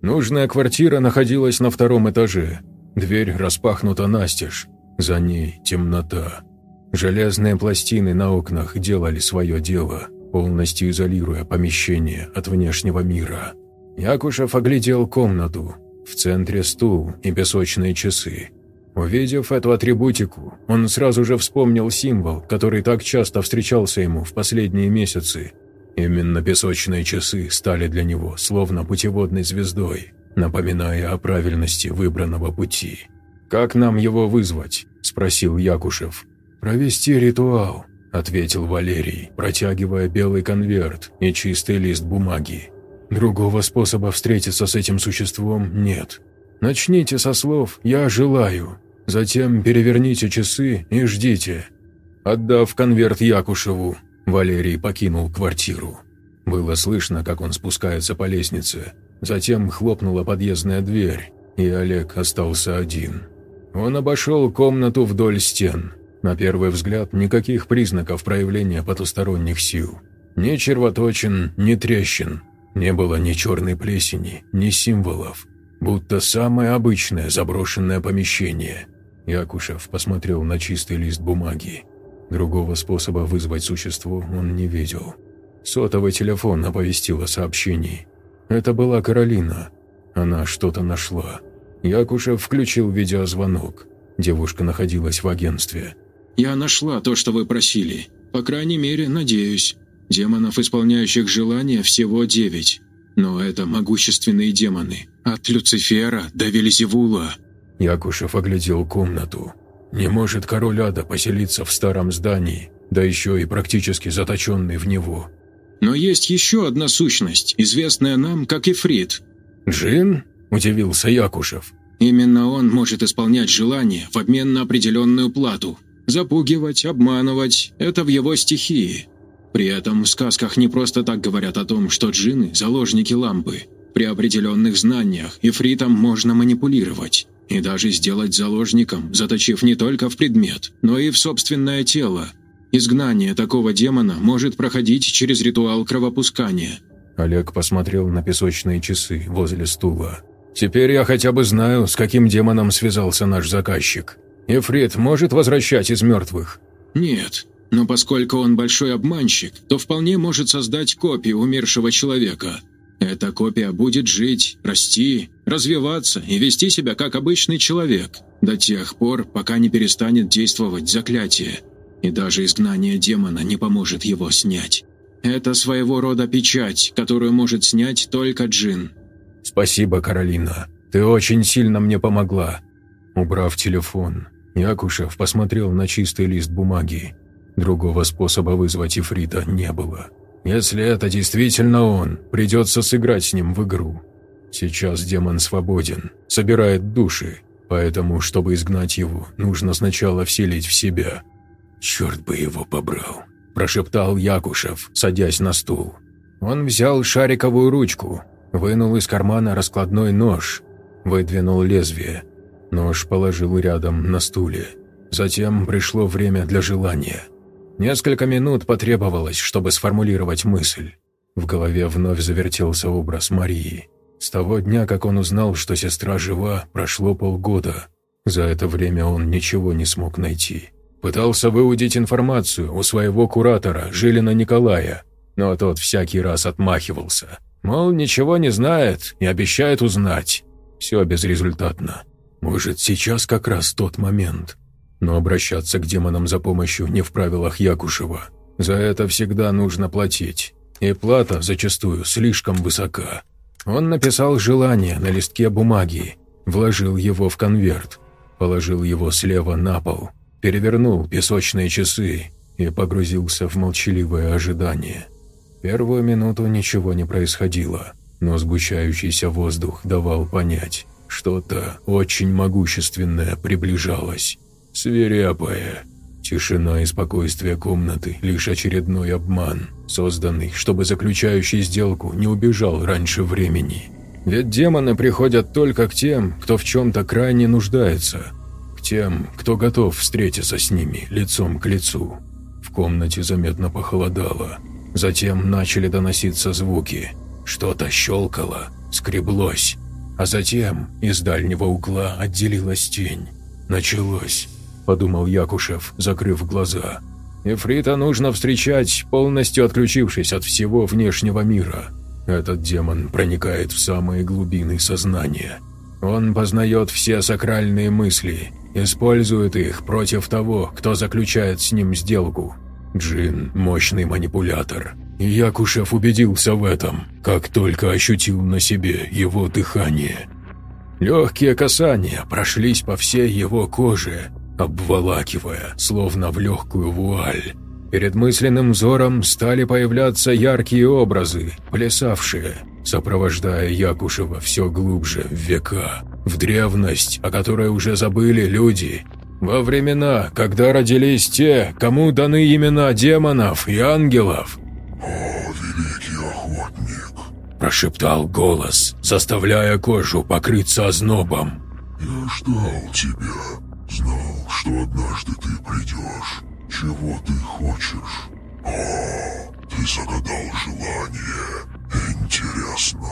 Нужная квартира находилась на втором этаже. Дверь распахнута настежь. За ней темнота. Железные пластины на окнах делали свое дело, полностью изолируя помещение от внешнего мира. Якушев оглядел комнату. В центре стул и песочные часы. Увидев эту атрибутику, он сразу же вспомнил символ, который так часто встречался ему в последние месяцы. Именно песочные часы стали для него словно путеводной звездой, напоминая о правильности выбранного пути. «Как нам его вызвать?» – спросил Якушев. «Провести ритуал», – ответил Валерий, протягивая белый конверт и чистый лист бумаги. «Другого способа встретиться с этим существом нет. Начните со слов «я желаю», затем переверните часы и ждите». Отдав конверт Якушеву, Валерий покинул квартиру. Было слышно, как он спускается по лестнице. Затем хлопнула подъездная дверь, и Олег остался один. Он обошел комнату вдоль стен. На первый взгляд, никаких признаков проявления потусторонних сил. Ни червоточин, ни трещин. Не было ни черной плесени, ни символов. Будто самое обычное заброшенное помещение. Якушев посмотрел на чистый лист бумаги. Другого способа вызвать существо он не видел. Сотовый телефон оповестил о сообщении. Это была Каролина. Она что-то нашла. Якушев включил видеозвонок. Девушка находилась в агентстве. «Я нашла то, что вы просили. По крайней мере, надеюсь. Демонов, исполняющих желания, всего девять. Но это могущественные демоны. От Люцифера до Велизевула». Якушев оглядел комнату. Не может король ада поселиться в старом здании, да еще и практически заточенный в него. Но есть еще одна сущность, известная нам как Ифрит. «Джин?» – удивился Якушев. «Именно он может исполнять желания в обмен на определенную плату. Запугивать, обманывать – это в его стихии. При этом в сказках не просто так говорят о том, что джинны – заложники лампы. При определенных знаниях ифритом можно манипулировать и даже сделать заложником, заточив не только в предмет, но и в собственное тело. Изгнание такого демона может проходить через ритуал кровопускания. Олег посмотрел на песочные часы возле стула. «Теперь я хотя бы знаю, с каким демоном связался наш заказчик. Ефрит может возвращать из мертвых?» «Нет, но поскольку он большой обманщик, то вполне может создать копию умершего человека. Эта копия будет жить, расти, развиваться и вести себя как обычный человек до тех пор, пока не перестанет действовать заклятие. И даже изгнание демона не поможет его снять. Это своего рода печать, которую может снять только джин. «Спасибо, Каролина. Ты очень сильно мне помогла». Убрав телефон, Якушев посмотрел на чистый лист бумаги. Другого способа вызвать Ифрита не было. Если это действительно он, придется сыграть с ним в игру. Сейчас демон свободен, собирает души, поэтому, чтобы изгнать его, нужно сначала вселить в себя. «Черт бы его побрал», – прошептал Якушев, садясь на стул. Он взял шариковую ручку, вынул из кармана раскладной нож, выдвинул лезвие. Нож положил рядом на стуле. Затем пришло время для желания – Несколько минут потребовалось, чтобы сформулировать мысль. В голове вновь завертелся образ Марии. С того дня, как он узнал, что сестра жива, прошло полгода. За это время он ничего не смог найти. Пытался выудить информацию у своего куратора, Жилина Николая, но тот всякий раз отмахивался. Мол, ничего не знает и обещает узнать. Все безрезультатно. Может, сейчас как раз тот момент. Но обращаться к демонам за помощью не в правилах Якушева. За это всегда нужно платить. И плата зачастую слишком высока. Он написал желание на листке бумаги, вложил его в конверт, положил его слева на пол, перевернул песочные часы и погрузился в молчаливое ожидание. Первую минуту ничего не происходило, но сгущающийся воздух давал понять, что-то очень могущественное приближалось. Свирепая. Тишина и спокойствие комнаты – лишь очередной обман, созданный, чтобы заключающий сделку не убежал раньше времени. Ведь демоны приходят только к тем, кто в чем-то крайне нуждается. К Тем, кто готов встретиться с ними лицом к лицу. В комнате заметно похолодало. Затем начали доноситься звуки. Что-то щелкало, скреблось. А затем из дальнего угла отделилась тень. «Началось», – подумал Якушев, закрыв глаза. «Ифрита нужно встречать, полностью отключившись от всего внешнего мира. Этот демон проникает в самые глубины сознания. Он познает все сакральные мысли, использует их против того, кто заключает с ним сделку. Джин – мощный манипулятор. Якушев убедился в этом, как только ощутил на себе его дыхание. Легкие касания прошлись по всей его коже, обволакивая, словно в легкую вуаль. Перед мысленным взором стали появляться яркие образы, плясавшие, сопровождая Якушева все глубже в века, в древность, о которой уже забыли люди, во времена, когда родились те, кому даны имена демонов и ангелов. «О, великий охотник!» – прошептал голос, заставляя кожу покрыться ознобом. «Я ждал тебя, знал, что однажды ты придешь. Чего ты хочешь? О, ты загадал желание. Интересно».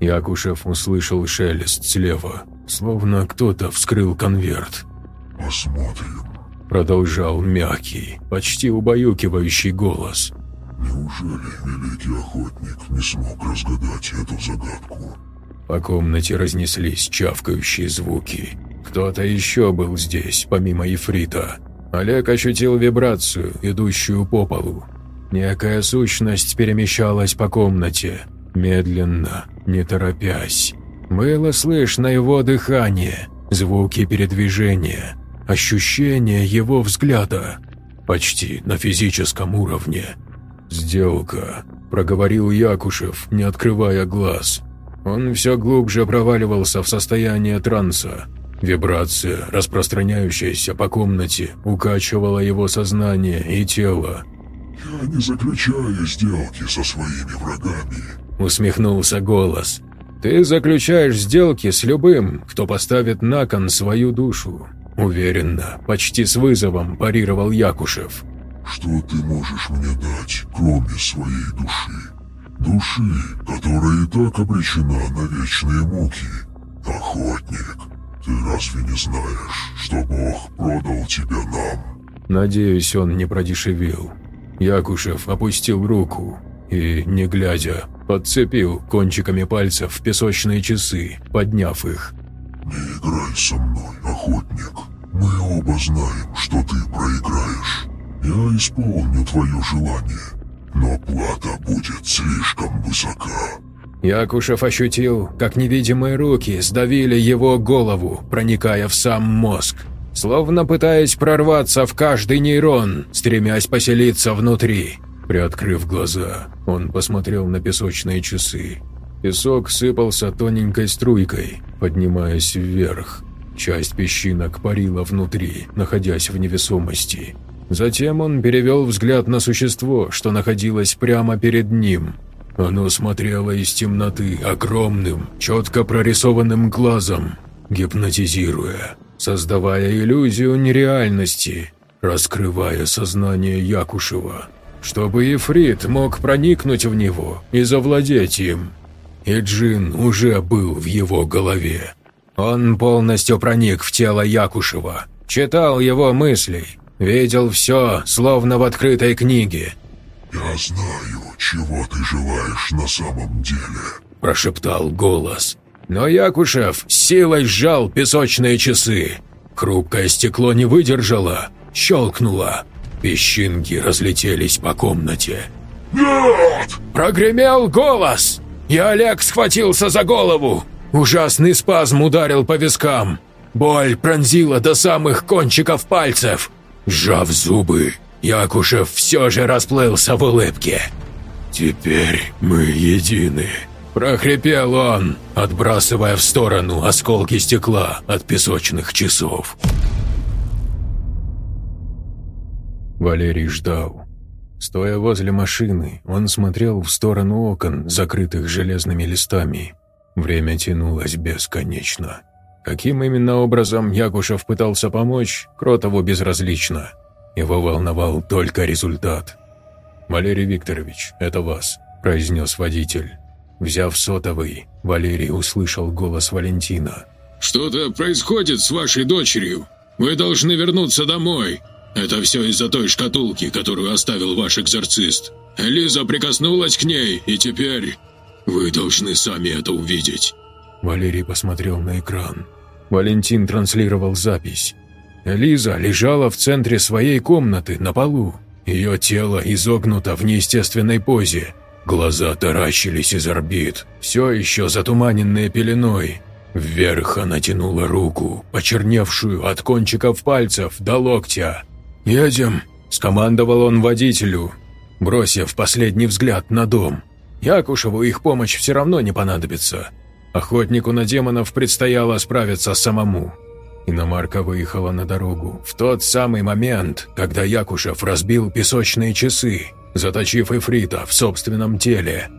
Якушев услышал шелест слева, словно кто-то вскрыл конверт. «Посмотрим», — продолжал мягкий, почти убаюкивающий голос. «Неужели великий охотник не смог разгадать эту загадку?» По комнате разнеслись чавкающие звуки. Кто-то еще был здесь, помимо Ефрита. Олег ощутил вибрацию, идущую по полу. Некая сущность перемещалась по комнате, медленно, не торопясь. Было слышно его дыхание, звуки передвижения, ощущение его взгляда, почти на физическом уровне. «Сделка», – проговорил Якушев, не открывая глаз. Он все глубже проваливался в состояние транса. Вибрация, распространяющаяся по комнате, укачивала его сознание и тело. «Я не заключаю сделки со своими врагами», – усмехнулся голос. «Ты заключаешь сделки с любым, кто поставит на кон свою душу. Уверенно, почти с вызовом парировал Якушев. «Что ты можешь мне дать, кроме своей души? Души, которая и так обречена на вечные муки. Охотник, ты разве не знаешь, что Бог продал тебя нам?» Надеюсь, он не продешевил. Якушев опустил руку и, не глядя, подцепил кончиками пальцев песочные часы, подняв их. «Не играй со мной, охотник. Мы оба знаем, что ты проиграешь. Я исполню твое желание, но плата будет слишком высока». Якушев ощутил, как невидимые руки сдавили его голову, проникая в сам мозг, словно пытаясь прорваться в каждый нейрон, стремясь поселиться внутри. Приоткрыв глаза, он посмотрел на песочные часы. Песок сыпался тоненькой струйкой, поднимаясь вверх. Часть песчинок парила внутри, находясь в невесомости. Затем он перевел взгляд на существо, что находилось прямо перед ним. Оно смотрело из темноты огромным, четко прорисованным глазом, гипнотизируя, создавая иллюзию нереальности, раскрывая сознание Якушева, чтобы Ефрит мог проникнуть в него и завладеть им. И Джин уже был в его голове. Он полностью проник в тело Якушева, читал его мысли, видел все, словно в открытой книге. «Я знаю, чего ты желаешь на самом деле», – прошептал голос. Но Якушев силой сжал песочные часы. Хрупкое стекло не выдержало, щелкнуло. Песчинки разлетелись по комнате. «Нет!» Прогремел голос, и Олег схватился за голову. Ужасный спазм ударил по вискам. Боль пронзила до самых кончиков пальцев. Сжав зубы, Якушев все же расплылся в улыбке. «Теперь мы едины», – прохрипел он, отбрасывая в сторону осколки стекла от песочных часов. Валерий ждал. Стоя возле машины, он смотрел в сторону окон, закрытых железными листами. Время тянулось бесконечно. Каким именно образом Якушев пытался помочь, Кротову безразлично. Его волновал только результат. «Валерий Викторович, это вас», – произнес водитель. Взяв сотовый, Валерий услышал голос Валентина. «Что-то происходит с вашей дочерью. Вы должны вернуться домой. Это все из-за той шкатулки, которую оставил ваш экзорцист. Лиза прикоснулась к ней, и теперь вы должны сами это увидеть». Валерий посмотрел на экран. Валентин транслировал запись. Лиза лежала в центре своей комнаты на полу. Ее тело изогнуто в неестественной позе. Глаза таращились из орбит, все еще затуманенные пеленой. Вверх она тянула руку, почерневшую от кончиков пальцев до локтя. «Едем», – скомандовал он водителю, бросив последний взгляд на дом. Якушеву их помощь все равно не понадобится. Охотнику на демонов предстояло справиться самому. Иномарка выехала на дорогу в тот самый момент, когда Якушев разбил песочные часы, заточив Эфрита в собственном теле.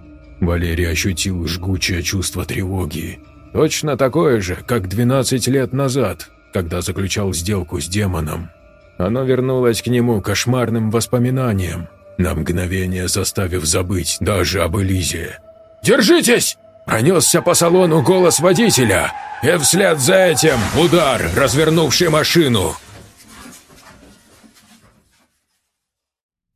Валерий ощутил жгучее чувство тревоги. Точно такое же, как 12 лет назад, когда заключал сделку с демоном. Оно вернулось к нему кошмарным воспоминанием, на мгновение заставив забыть даже об Элизе. «Держитесь!» – пронесся по салону голос водителя, и вслед за этим удар, развернувший машину.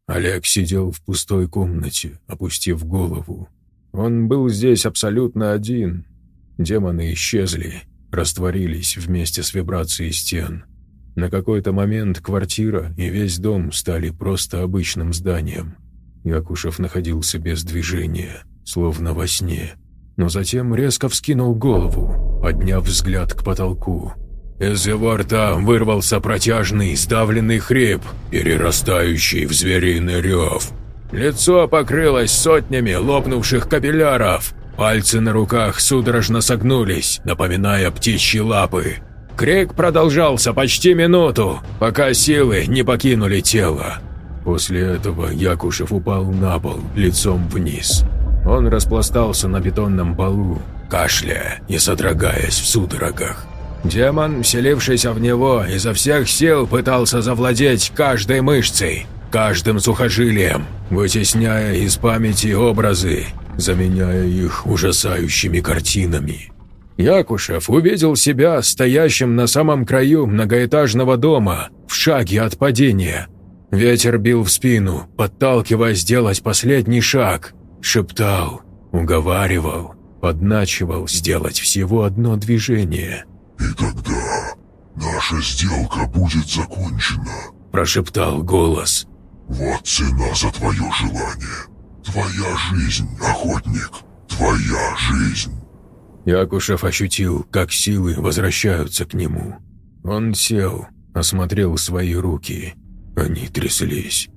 Олег сидел в пустой комнате, опустив голову. Он был здесь абсолютно один. Демоны исчезли, растворились вместе с вибрацией стен. На какой-то момент квартира и весь дом стали просто обычным зданием. Якушев находился без движения, словно во сне. Но затем резко вскинул голову, подняв взгляд к потолку. Из его рта вырвался протяжный, сдавленный хрип, перерастающий в звериный рев. Лицо покрылось сотнями лопнувших капилляров. Пальцы на руках судорожно согнулись, напоминая птичьи лапы. Крик продолжался почти минуту, пока силы не покинули тело. После этого Якушев упал на пол, лицом вниз. Он распластался на бетонном полу, кашляя и содрогаясь в судорогах. Демон, вселившийся в него, изо всех сил пытался завладеть каждой мышцей, каждым сухожилием, вытесняя из памяти образы, заменяя их ужасающими картинами. Якушев увидел себя стоящим на самом краю многоэтажного дома, в шаге от падения. Ветер бил в спину, подталкивая сделать последний шаг. Шептал, уговаривал, подначивал сделать всего одно движение – «И тогда наша сделка будет закончена», – прошептал голос. «Вот цена за твое желание. Твоя жизнь, охотник, твоя жизнь». Якушев ощутил, как силы возвращаются к нему. Он сел, осмотрел свои руки. Они тряслись.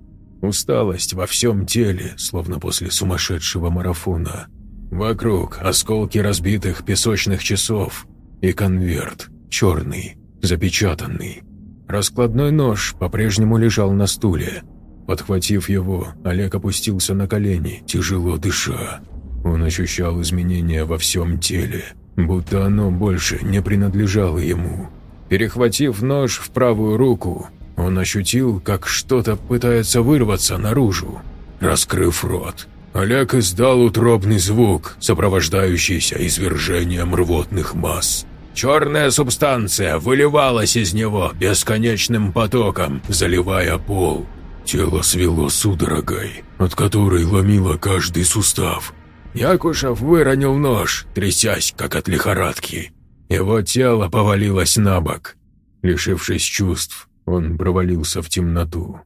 Усталость во всем теле, словно после сумасшедшего марафона. Вокруг осколки разбитых песочных часов, и конверт, черный, запечатанный. Раскладной нож по-прежнему лежал на стуле. Подхватив его, Олег опустился на колени, тяжело дыша. Он ощущал изменения во всем теле, будто оно больше не принадлежало ему. Перехватив нож в правую руку, он ощутил, как что-то пытается вырваться наружу. Раскрыв рот, Олег издал утробный звук, сопровождающийся извержением рвотных масс. Черная субстанция выливалась из него бесконечным потоком, заливая пол. Тело свело судорогой, от которой ломило каждый сустав. Якушев выронил нож, трясясь, как от лихорадки. Его тело повалилось на бок. Лишившись чувств, он провалился в темноту.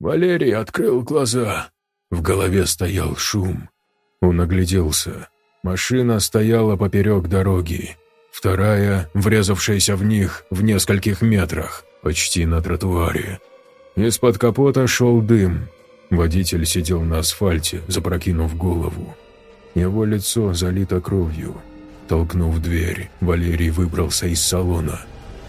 Валерий открыл глаза. В голове стоял шум. Он огляделся. Машина стояла поперек дороги. Вторая, врезавшаяся в них в нескольких метрах, почти на тротуаре. Из-под капота шел дым. Водитель сидел на асфальте, запрокинув голову. Его лицо залито кровью. Толкнув дверь, Валерий выбрался из салона.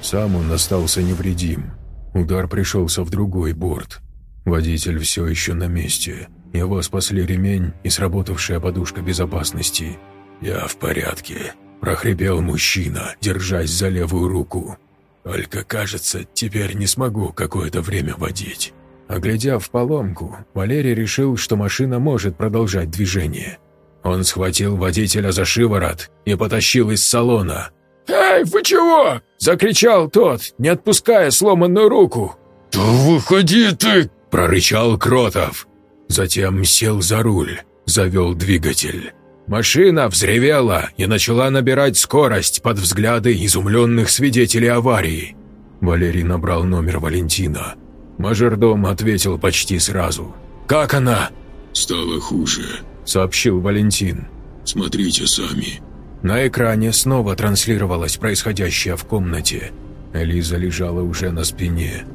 Сам он остался невредим. Удар пришелся в другой борт. Водитель все еще на месте. Его спасли ремень и сработавшая подушка безопасности. «Я в порядке», – прохрипел мужчина, держась за левую руку. «Только, кажется, теперь не смогу какое-то время водить». Оглядев поломку, Валерий решил, что машина может продолжать движение. Он схватил водителя за шиворот и потащил из салона. «Эй, вы чего?» – закричал тот, не отпуская сломанную руку. «Да выходи ты!» – прорычал Кротов. Затем сел за руль, завел двигатель. Машина взревела и начала набирать скорость под взгляды изумленных свидетелей аварии. Валерий набрал номер Валентина. Мажордом ответил почти сразу. «Как она?» «Стало хуже», – сообщил Валентин. «Смотрите сами». На экране снова транслировалось происходящее в комнате. Лиза лежала уже на спине.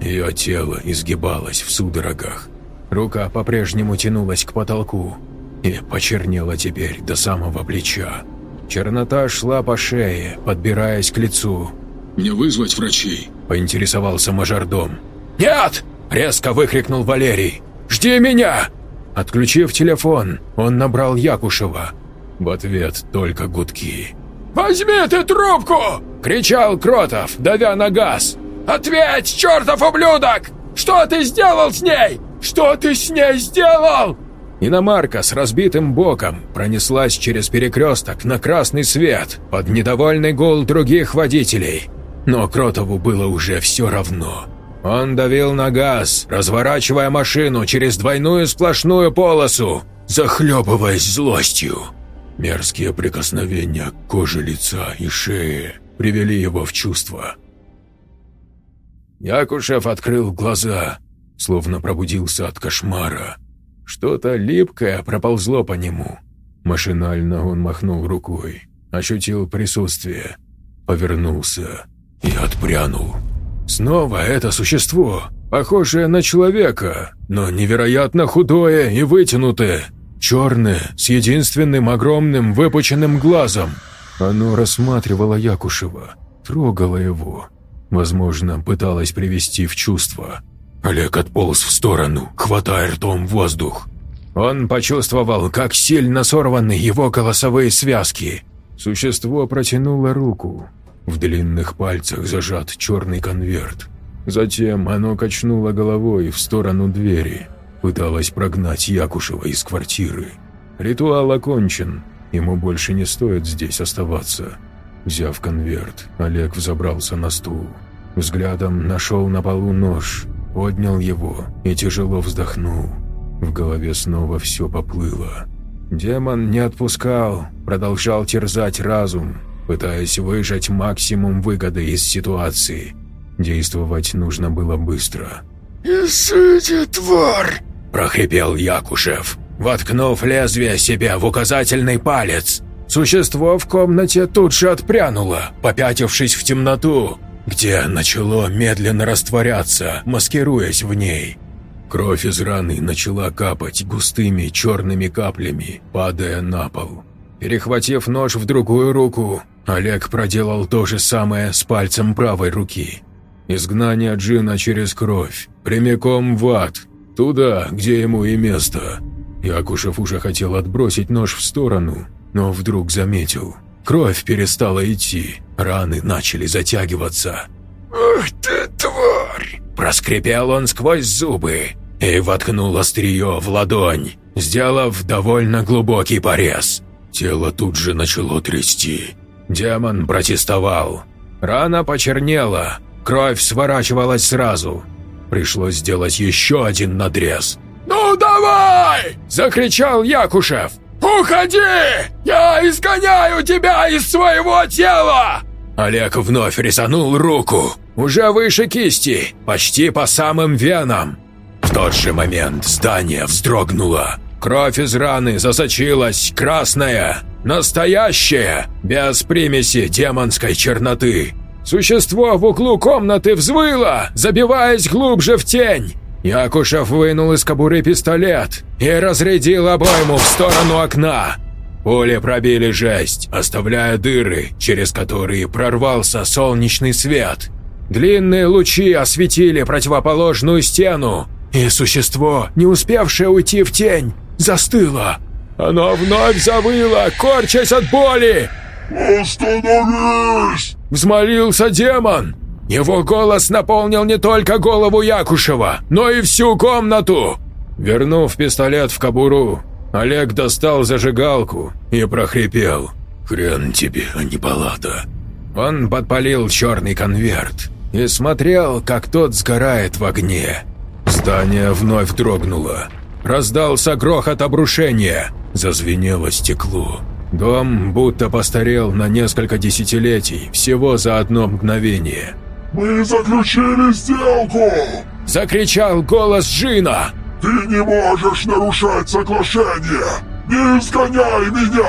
Ее тело изгибалось в судорогах. Рука по-прежнему тянулась к потолку и почернела теперь до самого плеча. Чернота шла по шее, подбираясь к лицу. «Мне вызвать врачей?» – поинтересовался мажордом. «Нет!» – резко выкрикнул Валерий. «Жди меня!» Отключив телефон, он набрал Якушева. В ответ только гудки. «Возьми ты трубку!» – кричал Кротов, давя на газ. «Ответь, чертов ублюдок! Что ты сделал с ней? Что ты с ней сделал?» Иномарка с разбитым боком пронеслась через перекресток на красный свет под недовольный гул других водителей. Но Кротову было уже все равно. Он давил на газ, разворачивая машину через двойную сплошную полосу, захлебываясь злостью. Мерзкие прикосновения к коже лица и шеи привели его в чувство. Якушев открыл глаза, словно пробудился от кошмара. Что-то липкое проползло по нему. Машинально он махнул рукой, ощутил присутствие, повернулся и отпрянул. Снова это существо, похожее на человека, но невероятно худое и вытянутое, черное, с единственным огромным выпученным глазом. Оно рассматривало Якушева, трогало его, возможно, пыталось привести в чувство – Олег отполз в сторону, хватая ртом воздух. Он почувствовал, как сильно сорваны его голосовые связки. Существо протянуло руку. В длинных пальцах зажат черный конверт. Затем оно качнуло головой в сторону двери. Пыталось прогнать Якушева из квартиры. Ритуал окончен. Ему больше не стоит здесь оставаться. Взяв конверт, Олег взобрался на стул. Взглядом нашел на полу нож поднял его и тяжело вздохнул. В голове снова все поплыло. Демон не отпускал, продолжал терзать разум, пытаясь выжать максимум выгоды из ситуации. Действовать нужно было быстро. «Исыди, тварь!» – прохрипел Якушев, воткнув лезвие себе в указательный палец. Существо в комнате тут же отпрянуло, попятившись в темноту, где начало медленно растворяться, маскируясь в ней. Кровь из раны начала капать густыми черными каплями, падая на пол. Перехватив нож в другую руку, Олег проделал то же самое с пальцем правой руки. Изгнание джина через кровь, прямиком в ад, туда, где ему и место. Якушев уже хотел отбросить нож в сторону, но вдруг заметил – Кровь перестала идти, раны начали затягиваться. «Ах ты, тварь!» Проскрипел он сквозь зубы и воткнул острие в ладонь, сделав довольно глубокий порез. Тело тут же начало трясти. Демон протестовал. Рана почернела, кровь сворачивалась сразу. Пришлось сделать еще один надрез. «Ну давай!» – закричал Якушев. «Уходи! Я изгоняю тебя из своего тела!» Олег вновь резанул руку, уже выше кисти, почти по самым венам. В тот же момент здание вздрогнуло. Кровь из раны засочилась, красная, настоящая, без примеси демонской черноты. Существо в углу комнаты взвыло, забиваясь глубже в тень. Якушев вынул из кобуры пистолет и разрядил обойму в сторону окна. Пули пробили жесть, оставляя дыры, через которые прорвался солнечный свет. Длинные лучи осветили противоположную стену, и существо, не успевшее уйти в тень, застыло. Оно вновь завыло, корчась от боли. Остановись! Взмолился демон. Его голос наполнил не только голову Якушева, но и всю комнату. Вернув пистолет в кобуру, Олег достал зажигалку и прохрипел. «Хрен тебе, а не палата». Он подпалил черный конверт и смотрел, как тот сгорает в огне. Здание вновь дрогнуло. Раздался грохот обрушения, зазвенело стекло. Дом будто постарел на несколько десятилетий, всего за одно мгновение. «Мы заключили сделку!» – закричал голос Джина. «Ты не можешь нарушать соглашение! Не изгоняй меня!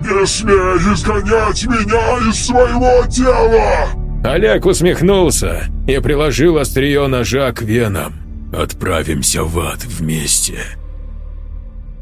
Не смей изгонять меня из своего тела!» Олег усмехнулся и приложил острие ножа к венам. «Отправимся в ад вместе».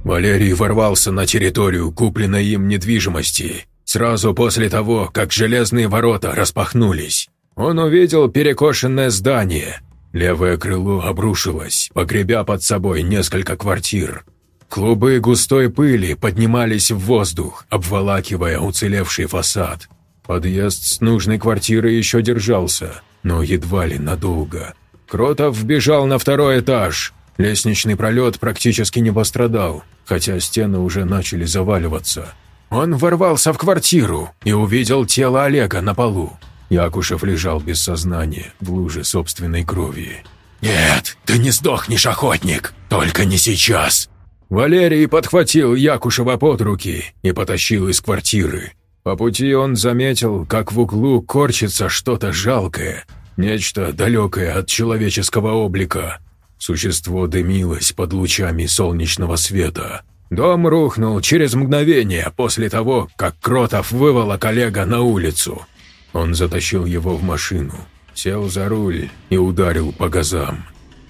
Валерий ворвался на территорию купленной им недвижимости сразу после того, как железные ворота распахнулись. Он увидел перекошенное здание. Левое крыло обрушилось, погребя под собой несколько квартир. Клубы густой пыли поднимались в воздух, обволакивая уцелевший фасад. Подъезд с нужной квартиры еще держался, но едва ли надолго. Кротов вбежал на второй этаж. Лестничный пролет практически не пострадал, хотя стены уже начали заваливаться. Он ворвался в квартиру и увидел тело Олега на полу. Якушев лежал без сознания, в луже собственной крови. «Нет, ты не сдохнешь, охотник! Только не сейчас!» Валерий подхватил Якушева под руки и потащил из квартиры. По пути он заметил, как в углу корчится что-то жалкое, нечто далекое от человеческого облика. Существо дымилось под лучами солнечного света. Дом рухнул через мгновение после того, как Кротов вывел коллега на улицу. Он затащил его в машину, сел за руль и ударил по газам.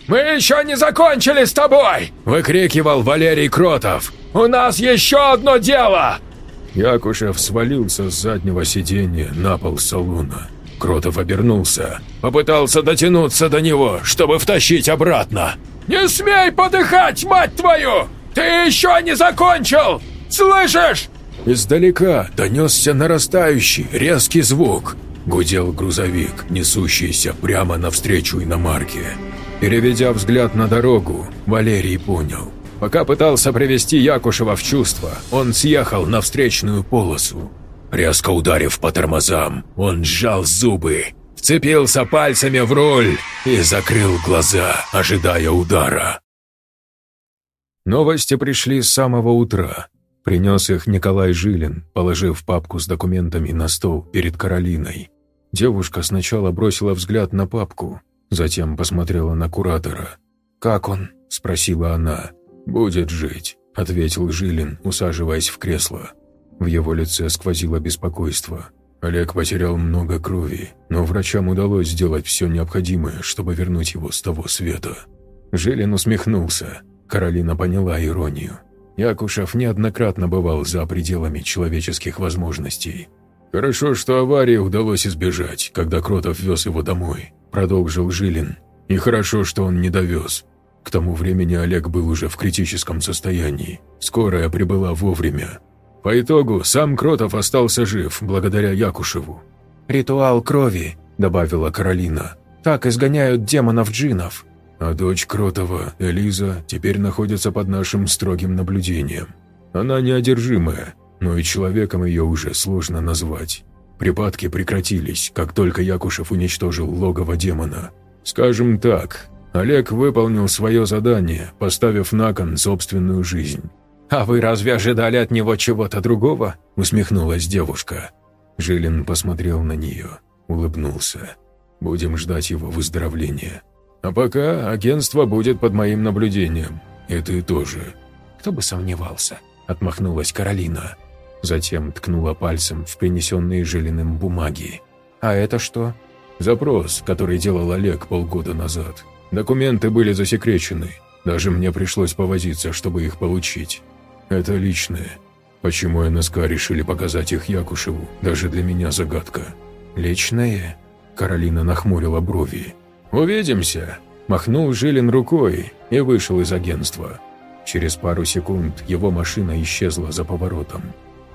«Мы еще не закончили с тобой!» – выкрикивал Валерий Кротов. «У нас еще одно дело!» Якушев свалился с заднего сиденья на пол салона. Кротов обернулся, попытался дотянуться до него, чтобы втащить обратно. «Не смей подыхать, мать твою! Ты еще не закончил! Слышишь?» Издалека донесся нарастающий, резкий звук. Гудел грузовик, несущийся прямо навстречу иномарке. Переведя взгляд на дорогу, Валерий понял. Пока пытался привести Якушева в чувство, он съехал на встречную полосу. Резко ударив по тормозам, он сжал зубы, вцепился пальцами в руль и закрыл глаза, ожидая удара. Новости пришли с самого утра. Принес их Николай Жилин, положив папку с документами на стол перед Каролиной. Девушка сначала бросила взгляд на папку, затем посмотрела на куратора. «Как он?» – спросила она. «Будет жить», – ответил Жилин, усаживаясь в кресло. В его лице сквозило беспокойство. Олег потерял много крови, но врачам удалось сделать все необходимое, чтобы вернуть его с того света. Жилин усмехнулся. Каролина поняла иронию. Якушев неоднократно бывал за пределами человеческих возможностей. «Хорошо, что аварии удалось избежать, когда Кротов вез его домой», – продолжил Жилин. «И хорошо, что он не довез. К тому времени Олег был уже в критическом состоянии. Скорая прибыла вовремя. По итогу сам Кротов остался жив благодаря Якушеву». «Ритуал крови», – добавила Каролина. «Так изгоняют демонов-джинов». А дочь Кротова, Элиза, теперь находится под нашим строгим наблюдением. Она неодержимая, но и человеком ее уже сложно назвать. Припадки прекратились, как только Якушев уничтожил логово демона. Скажем так, Олег выполнил свое задание, поставив на кон собственную жизнь. «А вы разве ожидали от него чего-то другого?» – усмехнулась девушка. Жилин посмотрел на нее, улыбнулся. «Будем ждать его выздоровления». А пока агентство будет под моим наблюдением. И ты тоже». «Кто бы сомневался», — отмахнулась Каролина. Затем ткнула пальцем в принесенные Жилиным бумаги. «А это что?» «Запрос, который делал Олег полгода назад. Документы были засекречены. Даже мне пришлось повозиться, чтобы их получить. Это личное. Почему НСК решили показать их Якушеву, даже для меня загадка». «Личное?» Каролина нахмурила брови. «Увидимся!» – махнул Жилин рукой и вышел из агентства. Через пару секунд его машина исчезла за поворотом.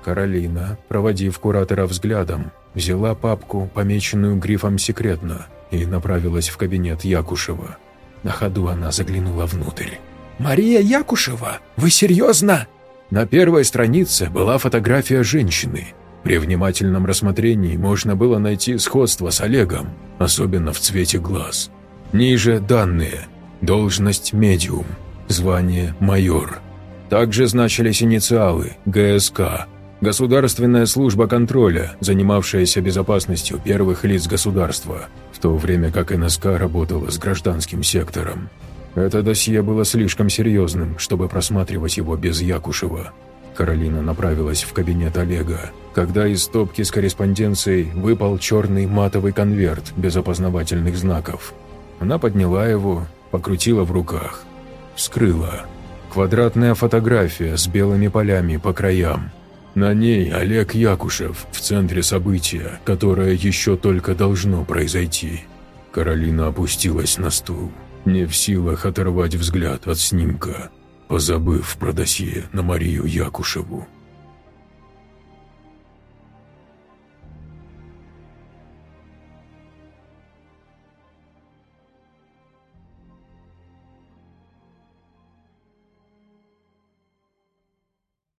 Каролина, проводив куратора взглядом, взяла папку, помеченную грифом «Секретно», и направилась в кабинет Якушева. На ходу она заглянула внутрь. «Мария Якушева? Вы серьезно?» На первой странице была фотография женщины. При внимательном рассмотрении можно было найти сходство с Олегом, особенно в цвете глаз. Ниже данные. Должность медиум. Звание майор. Также значились инициалы ГСК. Государственная служба контроля, занимавшаяся безопасностью первых лиц государства, в то время как НСК работала с гражданским сектором. Это досье было слишком серьезным, чтобы просматривать его без Якушева. Каролина направилась в кабинет Олега, когда из стопки с корреспонденцией выпал черный матовый конверт без опознавательных знаков. Она подняла его, покрутила в руках. Вскрыла. Квадратная фотография с белыми полями по краям. На ней Олег Якушев в центре события, которое еще только должно произойти. Каролина опустилась на стул не в силах оторвать взгляд от снимка, позабыв про досье на Марию Якушеву.